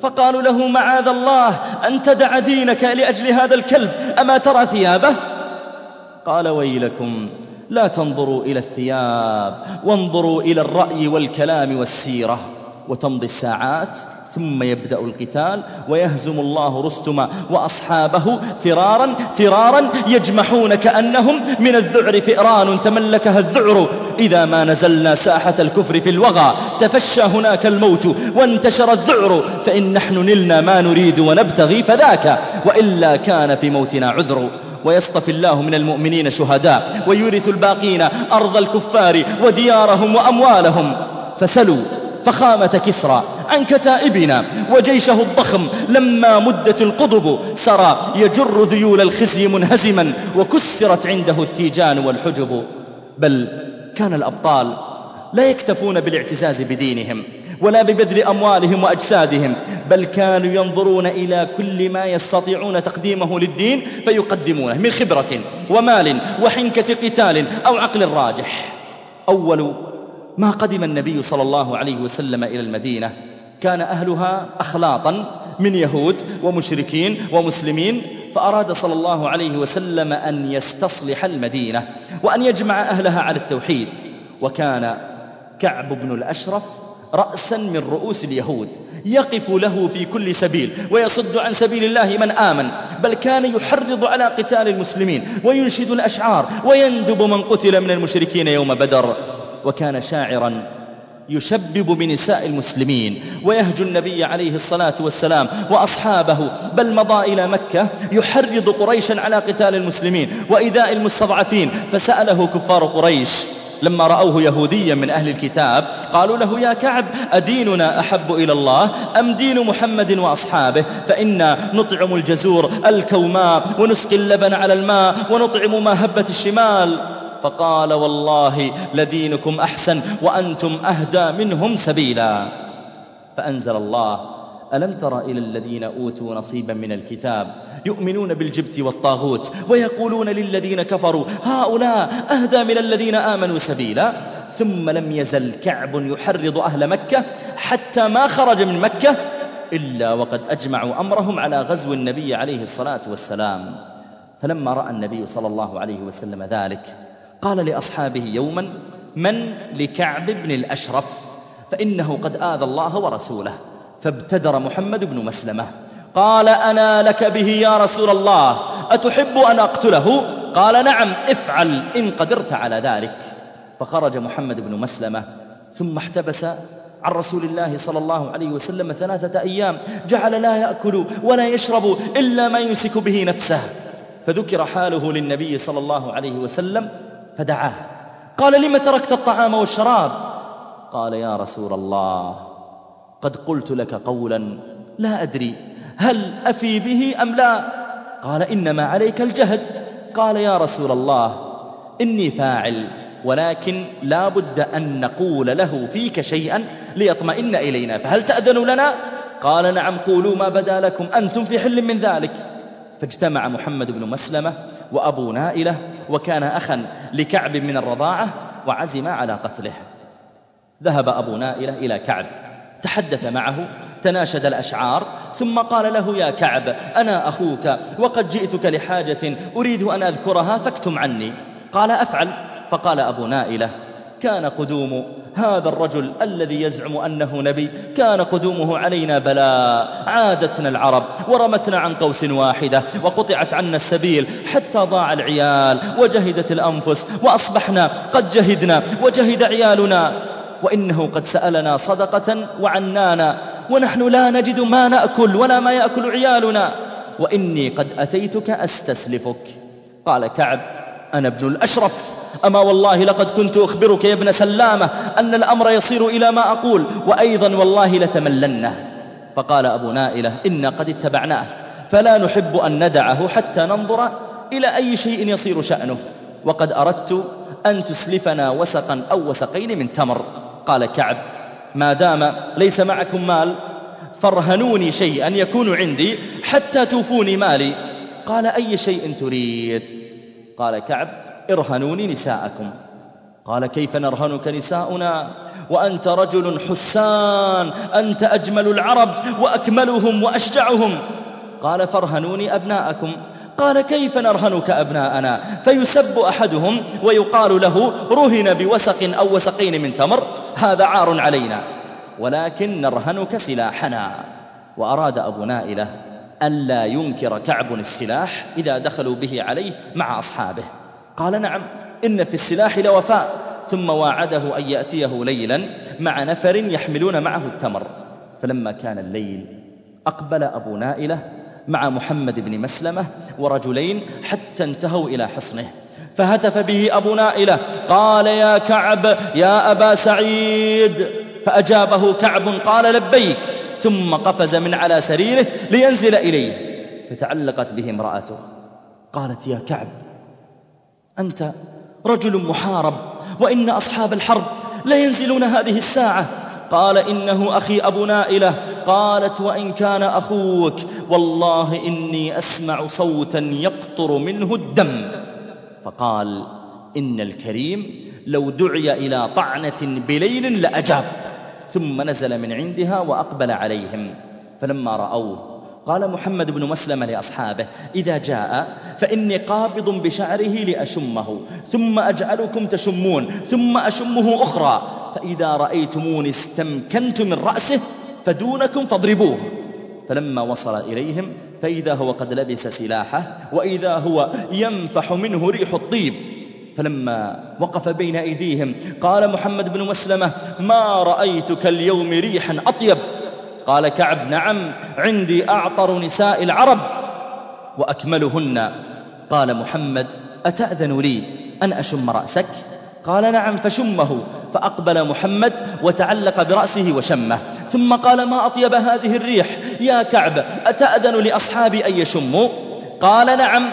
فقالوا له معاذ الله أن تدع دينك لأجل هذا الكلب. أما ترى ثيابه؟ قال ويلكم لا تنظروا إلى الثياب وانظروا إلى الرأي والكلام والسيرة وتمضي الساعات ثم يبدأ القتال ويهزم الله رستم وأصحابه فرارا فرارا يجمحون كأنهم من الذعر فئران تملكها الذعر. إذا ما نزلنا ساحة الكفر في الوغى تفشى هناك الموت وانتشر الذعر. فإن نحن نلنا ما نريد ونبتغي فذاك وإلا كان في موتنا عذر. ويصطفي الله من المؤمنين شهداء ويورث الباقين أرض الكفار وديارهم وأموالهم. فسلوا فخامة كسرى عن كتائبنا وجيشه الضخم لما مدت القضب سرى يجر ذيول الخزي منهزما وكسرت عنده التيجان والحجب. بل كان الأبطال لا يكتفون بالاعتزاز بدينهم ولا ببذل أموالهم وأجسادهم بل كانوا ينظرون إلى كل ما يستطيعون تقديمه للدين فيقدمونه من خبرة ومال وحنكة قتال أو عقل راجح. أول ما قدم النبي صلى الله عليه وسلم إلى المدينة كان أهلها أخلاطا من يهود ومشركين ومسلمين فأراد صلى الله عليه وسلم أن يستصلح المدينة وأن يجمع أهلها على التوحيد. وكان كعب بن الأشرف رأسا من رؤوس اليهود يقف له في كل سبيل ويصد عن سبيل الله من آمن بل كان يحرض على قتال المسلمين وينشد الأشعار ويندب من قتل من المشركين يوم بدر. وكان شاعرا يشبب بنساء المسلمين ويهجو النبي عليه الصلاة والسلام وأصحابه بل مضى إلى مكة يحرض قريشا على قتال المسلمين وإذاء المستضعفين. فسأله كفار قريش لما رأوه يهوديا من أهل الكتاب قالوا له يا كعب أديننا أحب إلى الله أم دين محمد وأصحابه؟ فإنا نطعم الجزور الكوماء ونسقي اللبن على الماء ونطعم ما هبت الشمال. فقال والله لدينكم أحسن وأنتم أهدى منهم سبيلا. فأنزل الله ألم تر إلى الذين أوتوا نصيبا من الكتاب يؤمنون بالجبت والطاغوت ويقولون للذين كفروا هؤلاء أهدى من الذين آمنوا سبيلا؟ ثم لم يزل كعب يحرض أهل مكة حتى ما خرج من مكة إلا وقد أجمعوا أمرهم على غزو النبي عليه الصلاة والسلام. فلما رأى النبي صلى الله عليه وسلم ذلك قال لأصحابه يوما من لكعب بن الأشرف؟ فإنه قد آذى الله ورسوله. فابتدر محمد بن مسلمة. قال أنا لك به يا رسول الله أتحب أن أقتله؟ قال نعم افعل إن قدرت على ذلك. فخرج محمد بن مسلمة ثم احتبس عن رسول الله صلى الله عليه وسلم ثلاثة أيام. جعل لا يأكل ولا يشرب إلا ما يمسك به نفسه. فذكر حاله للنبي صلى الله عليه وسلم فدعاه. قال لم تركت الطعام والشراب؟ قال يا رسول الله قد قلت لك قولا لا أدري هل أفي به أم لا. قال إنما عليك الجهد. قال يا رسول الله إني فاعل ولكن لا بد أن نقول له فيك شيئا ليطمئن إلينا فهل تأذن لنا؟ قال نعم قولوا ما بدا لكم أنتم في حل من ذلك. فاجتمع محمد بن مسلمة وأبو نائلة وكان أخا لكعب من الرضاعة وعزم على قتله. ذهب أبو نائلة إلى كعب تحدث معه تناشد الأشعار ثم قال له يا كعب أنا أخوك وقد جئتك لحاجة أريد أن أذكرها فاكتم عني. قال أفعل. فقال أبو نائلة كان قدوم هذا الرجل الذي يزعم أنه نبي كان قدومه علينا بلاء عادتنا العرب ورمتنا عن قوس واحدة وقطعت عنا السبيل حتى ضاع العيال وجهدت الأنفس وأصبحنا قد جهدنا وجهد عيالنا. وإنه قد سألنا صدقة وعنانا ونحن لا نجد ما نأكل ولا ما يأكل عيالنا. وإني قد أتيتك أستسلفك. قال كعب أنا ابن الأشرف. أما والله لقد كنت أخبرك يا ابن سلامة أن الأمر يصير إلى ما أقول وأيضا والله لتملنه. فقال أبو نائلة إنا قد اتبعناه فلا نحب أن ندعه حتى ننظر إلى أي شيء يصير شأنه. وقد أردت أن تسلفنا وسقا أو وسقين من تمر. قال كعب ما دام ليس معكم مال فارهنوني شيئا يكون عندي حتى توفوني مالي. قال أي شيء تريد؟ قال كعب ارهنوني نساءكم. قال كيف نرهنك نساؤنا؟ وأنت رجل حسان أنت أجمل العرب وأكملهم وأشجعهم. قال فارهنوني أبناءكم. قال كيف نرهنك أبناءنا؟ فيسب أحدهم ويقال له رهن بوسق أو وسقين من تمر هذا عار علينا. ولكن نرهنك سلاحنا. وأراد أبو نائلة ألا ينكر كعب السلاح إذا دخلوا به عليه مع أصحابه. قال نعم إن في السلاح لوفاء. ثم واعده أن يأتيه ليلا مع نفر يحملون معه التمر. فلما كان الليل أقبل أبو نائلة مع محمد بن مسلمة ورجلين حتى انتهوا إلى حصنه. فهتف به أبو نائلة قال يا كعب يا أبا سعيد. فأجابه كعب قال لبيك. ثم قفز من على سريره لينزل إليه. فتعلقت به امرأته. قالت يا كعب أنت رجل محارب وإن أصحاب الحرب لا ينزلون هذه الساعة. قال إنه أخي أبو نائلة. قالت وإن كان أخوك والله إني أسمع صوتا يقطر منه الدم. فقال إن الكريم لو دعي إلى طعنة بليل لأجاب. ثم نزل من عندها وأقبل عليهم. فلما رأوه قال محمد بن مسلم لأصحابه إذا جاء فإني قابض بشعره لأشمه ثم أجعلكم تشمون ثم أشمه أخرى فإذا رأيتموني استمكنت من رأسه فدونكم فاضربوه. فلما وصل إليهم فإذا هو قد لبس سلاحه وإذا هو ينفح منه ريح الطيب فلما وقف بين أيديهم قال محمد بن مسلمة ما رأيتك اليوم ريحا أطيب؟ قال كعب نعم عندي أعطر نساء العرب وأكملهن. قال محمد أتأذن لي أن أشم رأسك؟ قال نعم فشمه. فأقبل محمد وتعلق برأسه وشمه. ثم قال ما أطيب هذه الريح؟ يا كعب أتأذن لأصحابي أن يشموا؟ قال نعم.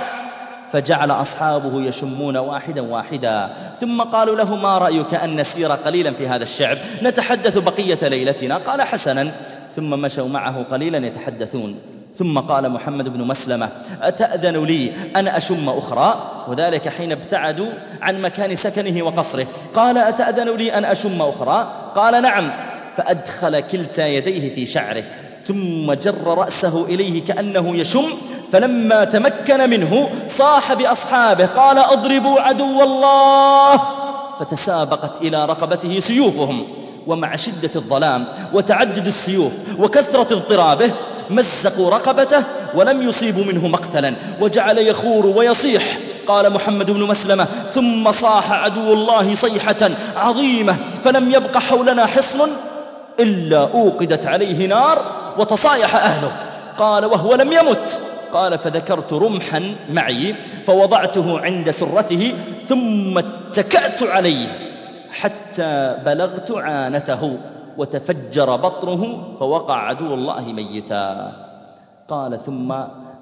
فجعل أصحابه يشمون واحدا واحدا. ثم قالوا له ما رأيك أن نسير قليلا في هذا الشعب؟ نتحدث بقية ليلتنا. قال حسنا. ثم مشوا معه قليلا يتحدثون. ثم قال محمد بن مسلمة أتأذن لي أن أشم أخرى؟ وذلك حين ابتعدوا عن مكان سكنه وقصره. قال أتأذن لي أن أشم أخرى؟ قال نعم. فأدخل كلتا يديه في شعره. ثم جر رأسه إليه كأنه يشم. فلما تمكن منه صاح بأصحابه. قال أضربوا عدو الله. فتسابقت إلى رقبته سيوفهم. ومع شدة الظلام وتعدد السيوف وكثرة اضطرابه مزقوا رقبته ولم يصيبوا منه مقتلا وجعل يخور ويصيح. قال محمد بن مسلمة ثم صاح عدو الله صيحة عظيمة فلم يبق حولنا حصن إلا أوقدت عليه نار وتصايح أهله. قال وهو لم يمت. قال فذكرت رمحا معي فوضعته عند سرته ثم اتكأت عليه. حتى بلغت عانته وتفجر بطنه فوقع عدو الله ميتا. قال ثم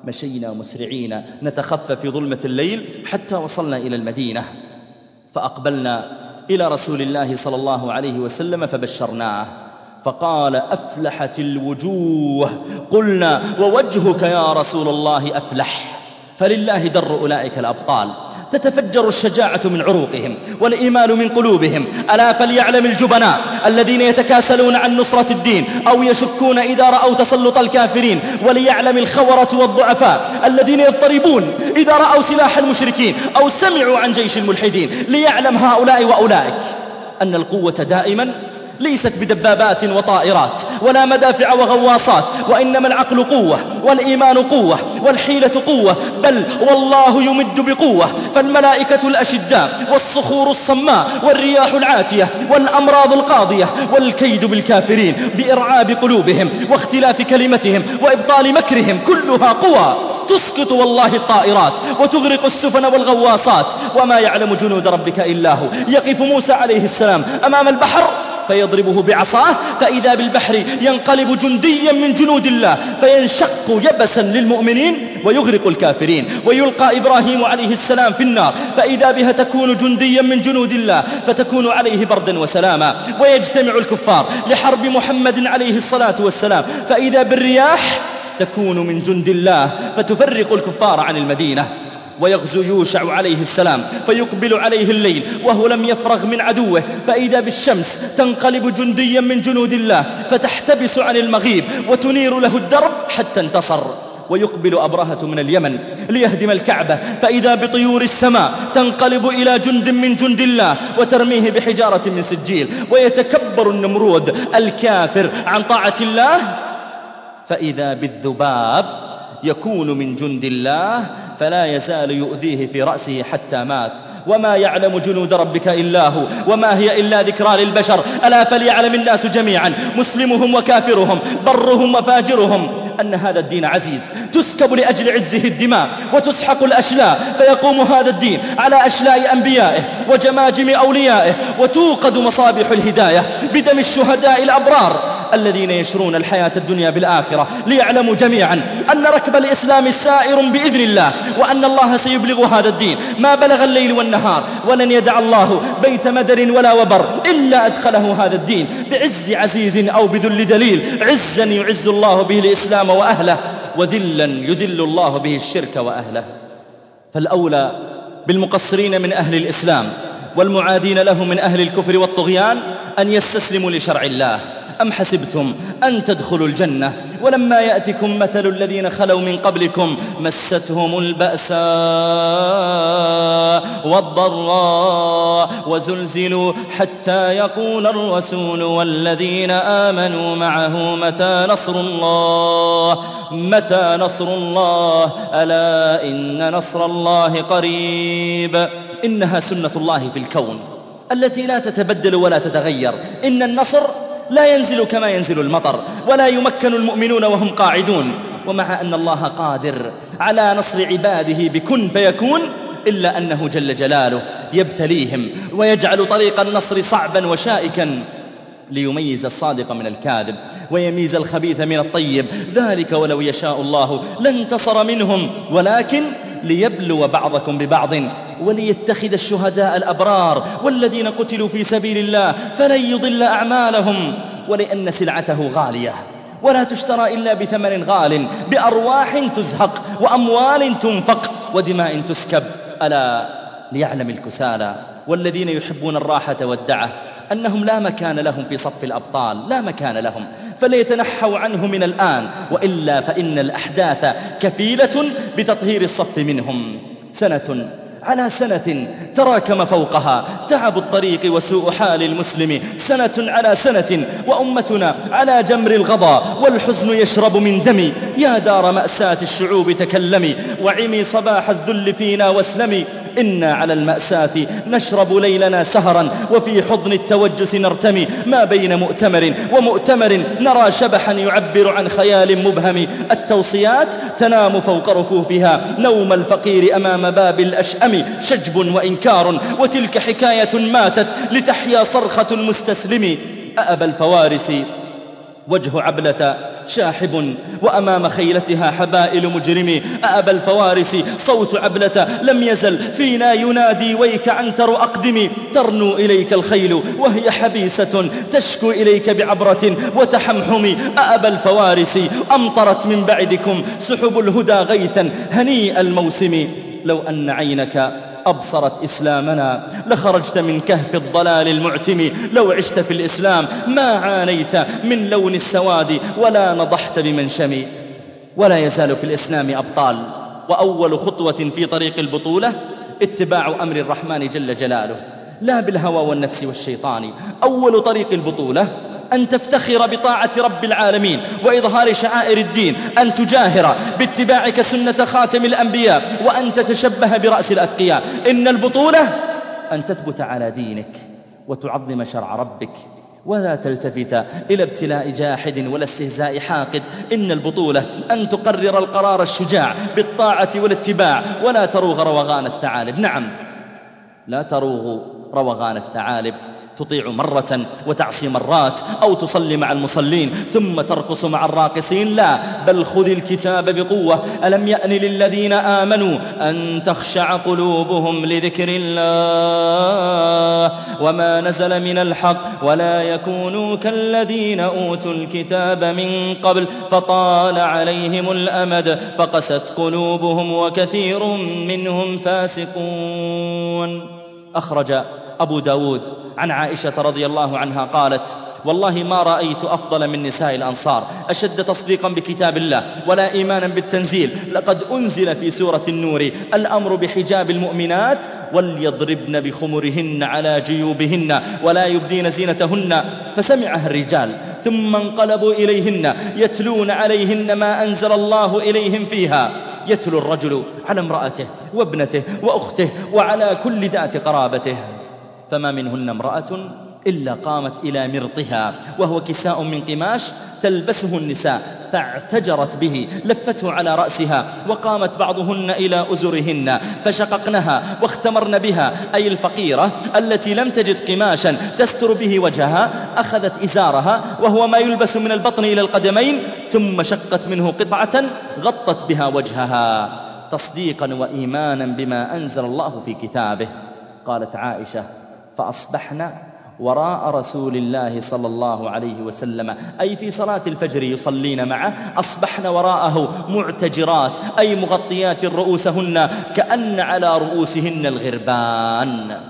مشينا مسرعين نتخفى في ظلمة الليل حتى وصلنا إلى المدينة فأقبلنا إلى رسول الله صلى الله عليه وسلم فبشرناه فقال أفلحت الوجوه؟ قلنا ووجهك يا رسول الله أفلح فلله در أولئك الأبطال. تتفجر الشجاعة من عروقهم والإيمان من قلوبهم. ألا فليعلم الجبناء الذين يتكاسلون عن نصرة الدين أو يشكون إذا رأوا تسلط الكافرين. وليعلم الخورة والضعفاء الذين يضطربون إذا رأوا سلاح المشركين أو سمعوا عن جيش الملحدين. ليعلم هؤلاء وأولئك أن القوة دائما ليست بدبابات وطائرات ولا مدافع وغواصات وإنما العقل قوة والإيمان قوة والحيلة قوة بل والله يمد بقوة. فالملائكة الأشداء والصخور الصماء والرياح العاتية والأمراض القاضية والكيد بالكافرين بإرعاب قلوبهم واختلاف كلمتهم وإبطال مكرهم كلها قوى. تسقط والله الطائرات وتغرق السفن والغواصات. وما يعلم جنود ربك إلا هو. يقف موسى عليه السلام أمام البحر. فيضربه بعصاه فإذا بالبحر ينقلب جنديا من جنود الله فينشق يبسا للمؤمنين ويغرق الكافرين ويلقى إبراهيم عليه السلام في النار فإذا بها تكون جنديا من جنود الله فتكون عليه بردا وسلاما ويجتمع الكفار لحرب محمد عليه الصلاة والسلام فإذا بالرياح تكون من جند الله فتفرق الكفار عن المدينة. ويغزو يوشع عليه السلام فيقبل عليه الليل وهو لم يفرغ من عدوه فإذا بالشمس تنقلب جنديا من جنود الله فتحتبس عن المغيب وتنير له الدرب حتى انتصر ويقبل أبرهة من اليمن ليهدم الكعبة فإذا بطيور السماء تنقلب إلى جند من جند الله وترميه بحجارة من سجيل ويتكبر النمرود الكافر عن طاعة الله فإذا بالذباب يكون من جند الله فلا يزال يؤذيه في رأسه حتى مات. وما يعلم جنود ربك إلا هو وما هي إلا ذكرى للبشر. ألا فليعلم الناس جميعا مسلمهم وكافرهم برهم وفاجرهم أن هذا الدين عزيز. تسكب لأجل عزه الدماء وتسحق الأشلاء فيقوم هذا الدين على أشلاء أنبيائه وجماجم أوليائه وتوقد مصابيح الهداية بدم الشهداء الأبرار. الذين يشرون الحياة الدنيا بالآخرة ليعلموا جميعا أن ركب الإسلام سائر بإذن الله وأن الله سيبلغ هذا الدين. ما بلغ الليل والنهار ولن يدع الله بيت مدر ولا وبر إلا أدخله هذا الدين بعز عزيز أو بذل دليل عزا يعز الله به الإسلام وأهله وذلا يذل الله به الشرك وأهله. فالأولى بالمقصرين من أهل الإسلام والمعادين له من أهل الكفر والطغيان أن يستسلموا لشرع الله. أم حسبتم أن تدخلوا الجنة؟ ولما يأتكم مثل الذين خلوا من قبلكم مستهم البأساء والضراء وزلزلوا حتى يقول الرسول والذين آمنوا معه متى نصر الله؟ متى نصر الله؟ ألا إن نصر الله قريب. إنها سنة الله في الكون التي لا تتبدل ولا تتغير. إن النصر لا ينزل كما ينزل المطر ولا يمكن المؤمنون وهم قاعدون. ومع أن الله قادر على نصر عباده بكن فيكون إلا أنه جل جلاله يبتليهم ويجعل طريق النصر صعبا وشائكا ليميز الصادق من الكاذب ويميز الخبيث من الطيب. ذلك ولو يشاء الله لانتصر منهم ولكن ليبلو بعضكم ببعض. وليتخذ الشهداء الأبرار والذين قتلوا في سبيل الله فلن يضل أعمالهم ولأن سلعته غالية. ولا تشترى إلا بثمن غال بأرواح تزهق وأموال تنفق ودماء تسكب. ألا ليعلم الكسالى والذين يحبون الراحة والدعة أنهم لا مكان لهم في صف الأبطال لا مكان لهم. فليتنحوا عنه من الآن وإلا فإن الأحداث كفيلة بتطهير الصف منهم. سنة على سنة تراكم فوقها. تعب الطريق وسوء حال المسلم. سنة على سنة وأمتنا على جمر الغضا. والحزن يشرب من دمي. يا دار مأساة الشعوب تكلمي. وعمي صباح الذل فينا واسلمي. إنا على المأساة نشرب ليلنا سهرا وفي حضن التوجس نرتمي ما بين مؤتمر ومؤتمر نرى شبحا يعبر عن خيال مبهم. التوصيات تنام فوق رفوفها نوم الفقير أمام باب الأشأم. شجب وإنكار وتلك حكاية ماتت لتحيا صرخة المستسلم. أأبى الفوارس وجه عبلة شاحب وأمام خيلتها حبائل مجرمي أأبى الفوارس صوت عبلة لم يزل. فينا ينادي ويك عنتر أقدمي. ترنو إليك الخيل وهي حبيسة تشكو إليك بعبرة وتحمحم. أأبى الفوارس أمطرت من بعدكم سحب الهدى غيثا. هنيء الموسم لو أن عينك أبصرت إسلامنا لخرجت من كهف الضلال المعتم لو عشت في الإسلام ما عانيت من لون السواد ولا نضحت بمنشم ولا يزال في الإسلام أبطال. وأول خطوة في طريق البطولة اتباع أمر الرحمن جل جلاله لا بالهوى والنفس والشيطان. أول طريق البطولة أن تفتخر بطاعة رب العالمين وإظهار شعائر الدين أن تجاهر باتباعك سنة خاتم الأنبياء وأن تتشبه برأس الأتقياء. إن البطولة أن تثبت على دينك وتعظم شرع ربك ولا تلتفت إلى ابتلاء جاحد ولا استهزاء حاقد. إن البطولة أن تقرر القرار الشجاع بالطاعة والاتباع ولا تروغ روغان الثعالب. نعم لا تروغ روغان الثعالب. تطيع مرة وتعصي مرات أو تصلي مع المصلين ثم ترقص مع الراقصين لا بل خذ الكتاب بقوة. ألم يأن للذين آمنوا أن تخشع قلوبهم لذكر الله وما نزل من الحق ولا يكونوا كالذين أوتوا الكتاب من قبل فطال عليهم الأمد فقست قلوبهم وكثير منهم فاسقون. أخرج أبو داود عن عائشة رضي الله عنها قالت والله ما رأيت أفضل من نساء الأنصار أشد تصديقا بكتاب الله ولا إيمانا بالتنزيل لقد أنزل في سورة النور الأمر بحجاب المؤمنات وليضربن بخمرهن على جيوبهن ولا يبدين زينتهن فسمعها الرجال ثم انقلبوا إليهن يتلون عليهن ما أنزل الله إليهم فيها يتلو الرجل على امرأته وابنته وأخته وعلى كل ذات قرابته. فما منهن امرأة إلا قامت إلى مرطها وهو كساء من قماش تلبسه النساء فاعتجرت به لفته على رأسها وقامت بعضهن إلى أزرهن فشققنها واختمرن بها أي الفقيرة التي لم تجد قماشا تستر به وجهها أخذت إزارها وهو ما يلبس من البطن إلى القدمين ثم شقت منه قطعة غطت بها وجهها. تصديقا وإيمانا بما أنزل الله في كتابه. قالت عائشة فأصبحنا وراء رسول الله صلى الله عليه وسلم. أي في صلاة الفجر يصلين معه أصبحن وراءه معتجرات أي مغطيات رؤوسهن كأن على رؤوسهن الغربان.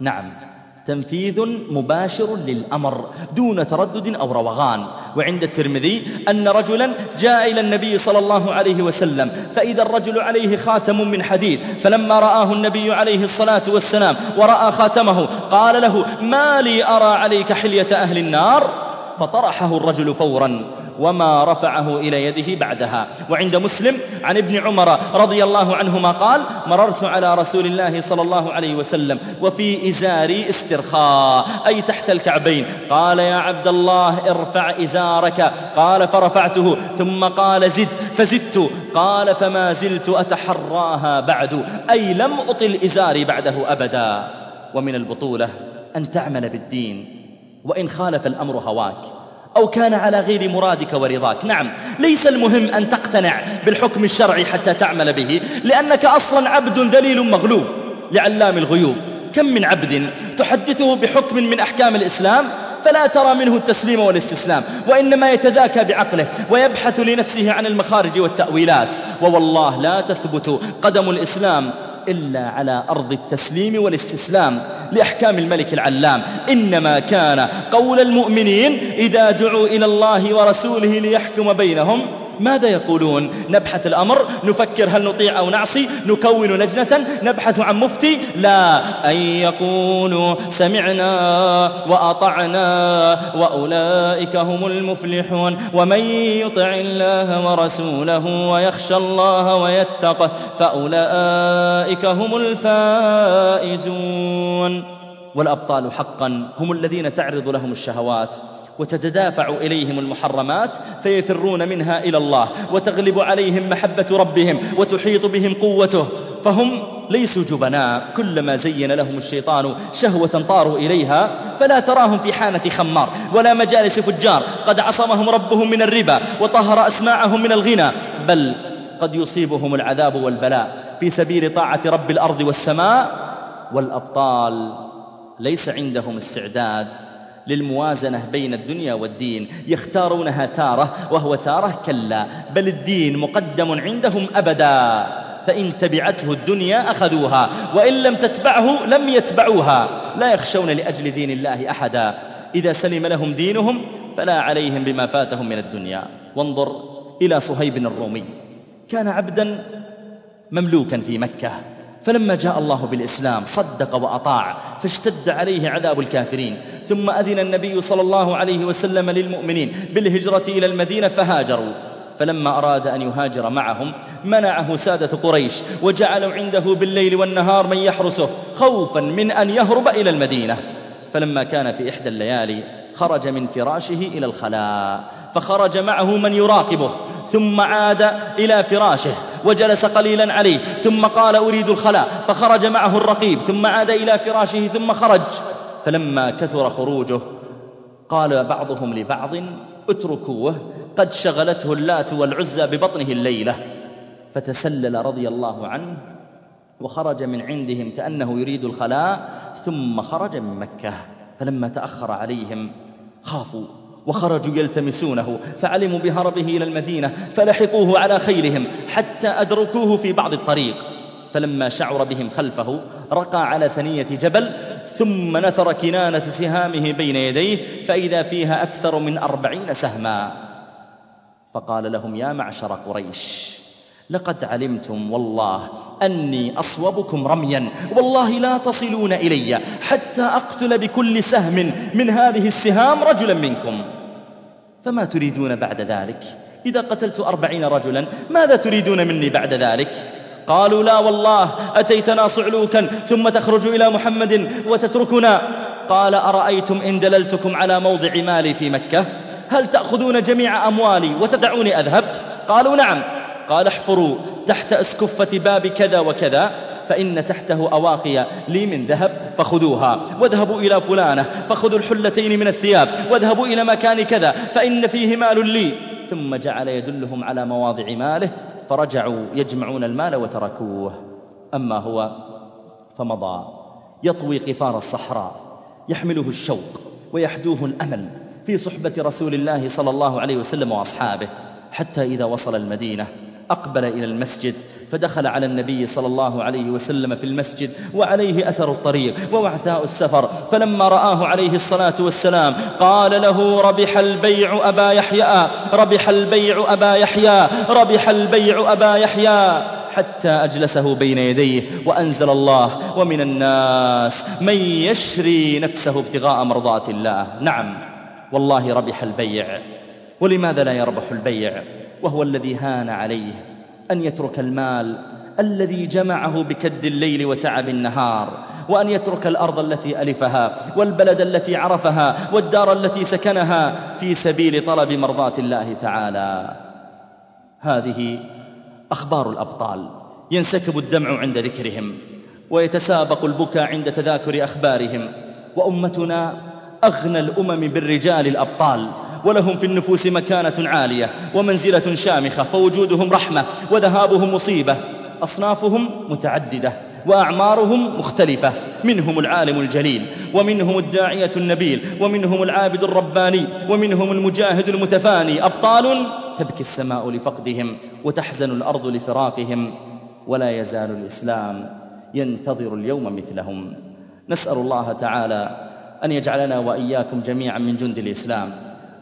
نعم. تنفيذ مباشر للأمر دون تردد أو روغان. وعند الترمذي أن رجلا جاء إلى النبي صلى الله عليه وسلم فإذا الرجل عليه خاتم من حديد فلما رآه النبي عليه الصلاة والسلام ورأى خاتمه قال له ما لي أرى عليك حلية أهل النار؟ فطرحه الرجل فورا. وما رفعه إلى يده بعدها. وعند مسلم عن ابن عمر رضي الله عنهما قال مررت على رسول الله صلى الله عليه وسلم وفي إزاري استرخاء. أي تحت الكعبين؟ قال يا عبد الله ارفع إزارك. قال فرفعته. ثم قال زد. فزدت. قال فما زلت أتحراها بعد. أي لم أطل إزاري بعده أبدا. ومن البطولة أن تعمل بالدين. وإن خالف الأمر هواك. أو كان على غير مرادك ورضاك. نعم ليس المهم أن تقتنع بالحكم الشرعي حتى تعمل به لأنك أصلا عبد ذليل مغلوب لعلام الغيوب. كم من عبد تحدثه بحكم من أحكام الإسلام؟ فلا ترى منه التسليم والاستسلام وإنما يتذاكى بعقله ويبحث لنفسه عن المخارج والتأويلات. ووالله لا تثبت قدم الإسلام إلا على أرض التسليم والاستسلام لأحكام الملك العلام. إنما كان قول المؤمنين إذا دعوا إلى الله ورسوله ليحكم بينهم ماذا يقولون؟ نبحث الأمر نفكر هل نطيع أو نعصي نكون لجنة نبحث عن مفتي. لا أن يقولوا سمعنا وأطعنا وأولئك هم المفلحون. ومن يطع الله ورسوله ويخشى الله ويتقه فأولئك هم الفائزون. والأبطال حقا هم الذين تعرض لهم الشهوات. وتتدافع إليهم المحرمات فيفرون منها إلى الله وتغلب عليهم محبة ربهم وتحيط بهم قوته. فهم ليسوا جبناء. كلما زين لهم الشيطان شهوة طاروا إليها فلا تراهم في حانة خمار ولا مجالس فجار. قد عصمهم ربهم من الربا وطهر أسماعهم من الغنى. بل قد يصيبهم العذاب والبلاء في سبيل طاعة رب الأرض والسماء والأبطال. ليس عندهم استعداد. للموازنة بين الدنيا والدين يختارونها تارة وهو تارة كلا بل الدين مقدم عندهم أبدا. فإن تبعته الدنيا أخذوها وإن لم تتبعه لم يتبعوها. لا يخشون لأجل دين الله أحدا. إذا سلم لهم دينهم فلا عليهم بما فاتهم من الدنيا. وانظر إلى صهيب الرومي. كان عبدا مملوكا في مكة. فلما جاء الله بالإسلام صدق وأطاع فاشتد عليه عذاب الكافرين. ثم أذن النبي صلى الله عليه وسلم للمؤمنين بالهجرة إلى المدينة فهاجروا. فلما أراد أن يهاجر معهم منعه سادة قريش وجعلوا عنده بالليل والنهار من يحرسه خوفا من أن يهرب إلى المدينة. فلما كان في إحدى الليالي خرج من فراشه إلى الخلاء فخرج معه من يراقبه. ثم عاد إلى فراشه وجلس قليلا عليه ثم قال أريد الخلاء فخرج معه الرقيب ثم عاد إلى فراشه ثم خرج. فلما كثر خروجه قال بعضهم لبعض اتركوه قد شغلته اللات والعزى ببطنه الليلة. فتسلل رضي الله عنه وخرج من عندهم كأنه يريد الخلاء ثم خرج من مكة. فلما تأخر عليهم خافوا. وخرجوا يلتمسونه فعلموا بهربه إلى المدينة فلحقوه على خيلهم حتى أدركوه في بعض الطريق. فلما شعر بهم خلفه رقى على ثنية جبل ثم نثر كنانة سهامه بين يديه فإذا فيها أكثر من أربعين سهما. فقال لهم يا معشر قريش لقد علمتم والله أني أصوبكم رميا. والله لا تصلون إلي حتى أقتل بكل سهم من هذه السهام رجلا منكم. فما تريدون بعد ذلك؟ إذا قتلت أربعين رجلا ماذا تريدون مني بعد ذلك؟ قالوا لا والله أتيتنا صعلوكا ثم تخرج إلى محمد وتتركنا. قال أرأيتم إن دللتكم على موضع مالي في مكة؟ هل تأخذون جميع أموالي وتدعوني أذهب؟ قالوا نعم. قال احفروا تحت أسكفة باب كذا وكذا فإن تحته أواقي لي من ذهب فخذوها واذهبوا إلى فلانة فخذوا الحلتين من الثياب واذهبوا إلى مكان كذا فإن فيه مال لي. ثم جعل يدلهم على مواضع ماله فرجعوا يجمعون المال وتركوه. أما هو فمضى يطوي قفار الصحراء يحمله الشوق ويحدوه الأمل في صحبة رسول الله صلى الله عليه وسلم وأصحابه حتى إذا وصل المدينة أقبل إلى المسجد فدخل على النبي صلى الله عليه وسلم في المسجد وعليه أثر الطريق ووعثاء السفر فلما رآه عليه الصلاة والسلام قال له ربح البيع أبا يحيى ربح البيع أبا يحيى ربح البيع أبا يحيى حتى أجلسه بين يديه وأنزل الله ومن الناس من يشري نفسه ابتغاء مرضات الله. نعم والله ربح البيع. ولماذا لا يربح البيع؟ وهو الذي هان عليه أن يترك المال الذي جمعه بكد الليل وتعب النهار وأن يترك الأرض التي ألفها والبلد التي عرفها والدار التي سكنها في سبيل طلب مرضات الله تعالى. هذه أخبار الأبطال. ينسكب الدمع عند ذكرهم ويتسابق البكاء عند تذاكر أخبارهم وأمتنا أغنى الأمم بالرجال الأبطال. ولهم في النفوس مكانة عالية ومنزلة شامخة فوجودهم رحمة وذهابهم مصيبة أصنافهم متعددة وأعمارهم مختلفة منهم العالم الجليل ومنهم الداعية النبيل ومنهم العابد الرباني ومنهم المجاهد المتفاني أبطال تبكي السماء لفقدهم وتحزن الأرض لفراقهم ولا يزال الإسلام ينتظر اليوم مثلهم نسأل الله تعالى أن يجعلنا وإياكم جميعا من جند الإسلام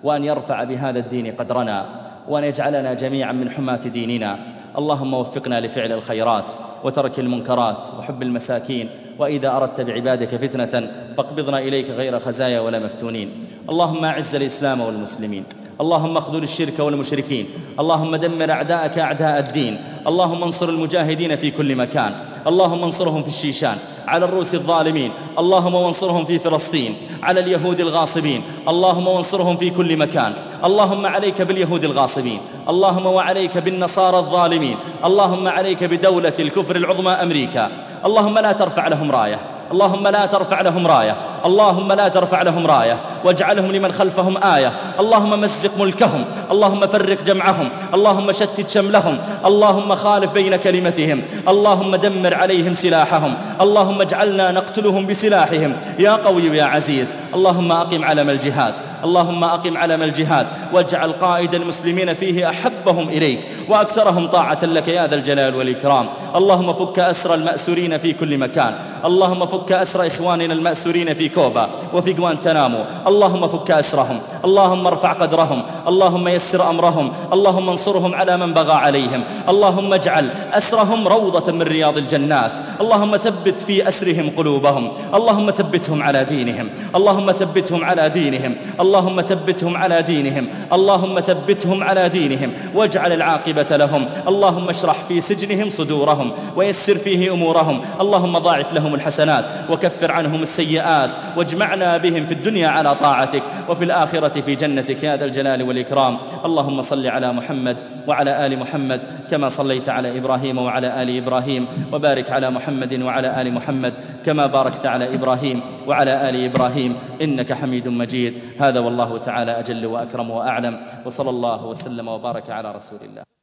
وأن يرفع بهذا الدين قدرنا وأن يجعلنا جميعا من حماة ديننا. اللهم وفقنا لفعل الخيرات وترك المنكرات وحب المساكين. وإذا أردت بعبادك فتنة فاقبضنا إليك غير خزايا ولا مفتونين. اللهم أعز الإسلام والمسلمين. اللهم اخذل الشرك والمشركين. اللهم دمر أعداءك أعداء الدين. اللهم انصر المجاهدين في كل مكان. اللهم انصرهم في الشيشان. على الروس الظالمين. اللهم وانصرهم في فلسطين على اليهود الغاصبين. اللهم وانصرهم في كل مكان. اللهم عليك باليهود الغاصبين. اللهم وعليك بالنصارى الظالمين. اللهم عليك بدولة الكفر العظمى أمريكا. اللهم لا ترفع لهم راية. اللهم لا ترفع لهم راية. اللهم لا ترفع لهم راية. واجعلهم لمن خلفهم آية. اللهم مزق ملكهم اللهم فرق جمعهم اللهم شتت شملهم اللهم خالف بين كلمتهم اللهم دمر عليهم سلاحهم اللهم اجعلنا نقتلهم بسلاحهم. يا قوي يا عزيز اللهم أقم علم الجهاد اللهم أقم علم الجهاد. واجعل قائد المسلمين فيه أحبهم إليك وأكثرهم طاعة لك يا ذا الجلال والإكرام. اللهم فك أسر المأسورين في كل مكان. اللهم فك أسر إخواننا المأسورين في كوبا وفي غوانتنامو اللهم فك أسرهم اللهم ارفع قدرهم اللهم يسر أمرهم اللهم انصرهم على من بغى عليهم اللهم اجعل أسرهم روضة من رياض الجنات اللهم ثبت في أسرهم قلوبهم اللهم ثبتهم على دينهم اللهم ثبتهم على دينهم اللهم ثبتهم على دينهم اللهم ثبتهم على دينهم واجعل العاقبة لهم اللهم اشرح في سجنهم صدورهم ويسر فيه أمورهم اللهم ضاعف لهم الحسنات وكفر عنهم السيئات واجمعنا بهم في الدنيا على طاعتك وفي الآخرة في جنتك يا ذا الجلال والإكرام. اللهم صل على محمد وعلى آل محمد كما صليت على إبراهيم وعلى آل إبراهيم وبارك على محمد وعلى آل محمد كما باركت على إبراهيم وعلى آل إبراهيم. إنك حميد مجيد. هذا والله تعالى أجل وأكرم وأعلم. وصلى الله وسلم وبارك على رسول الله.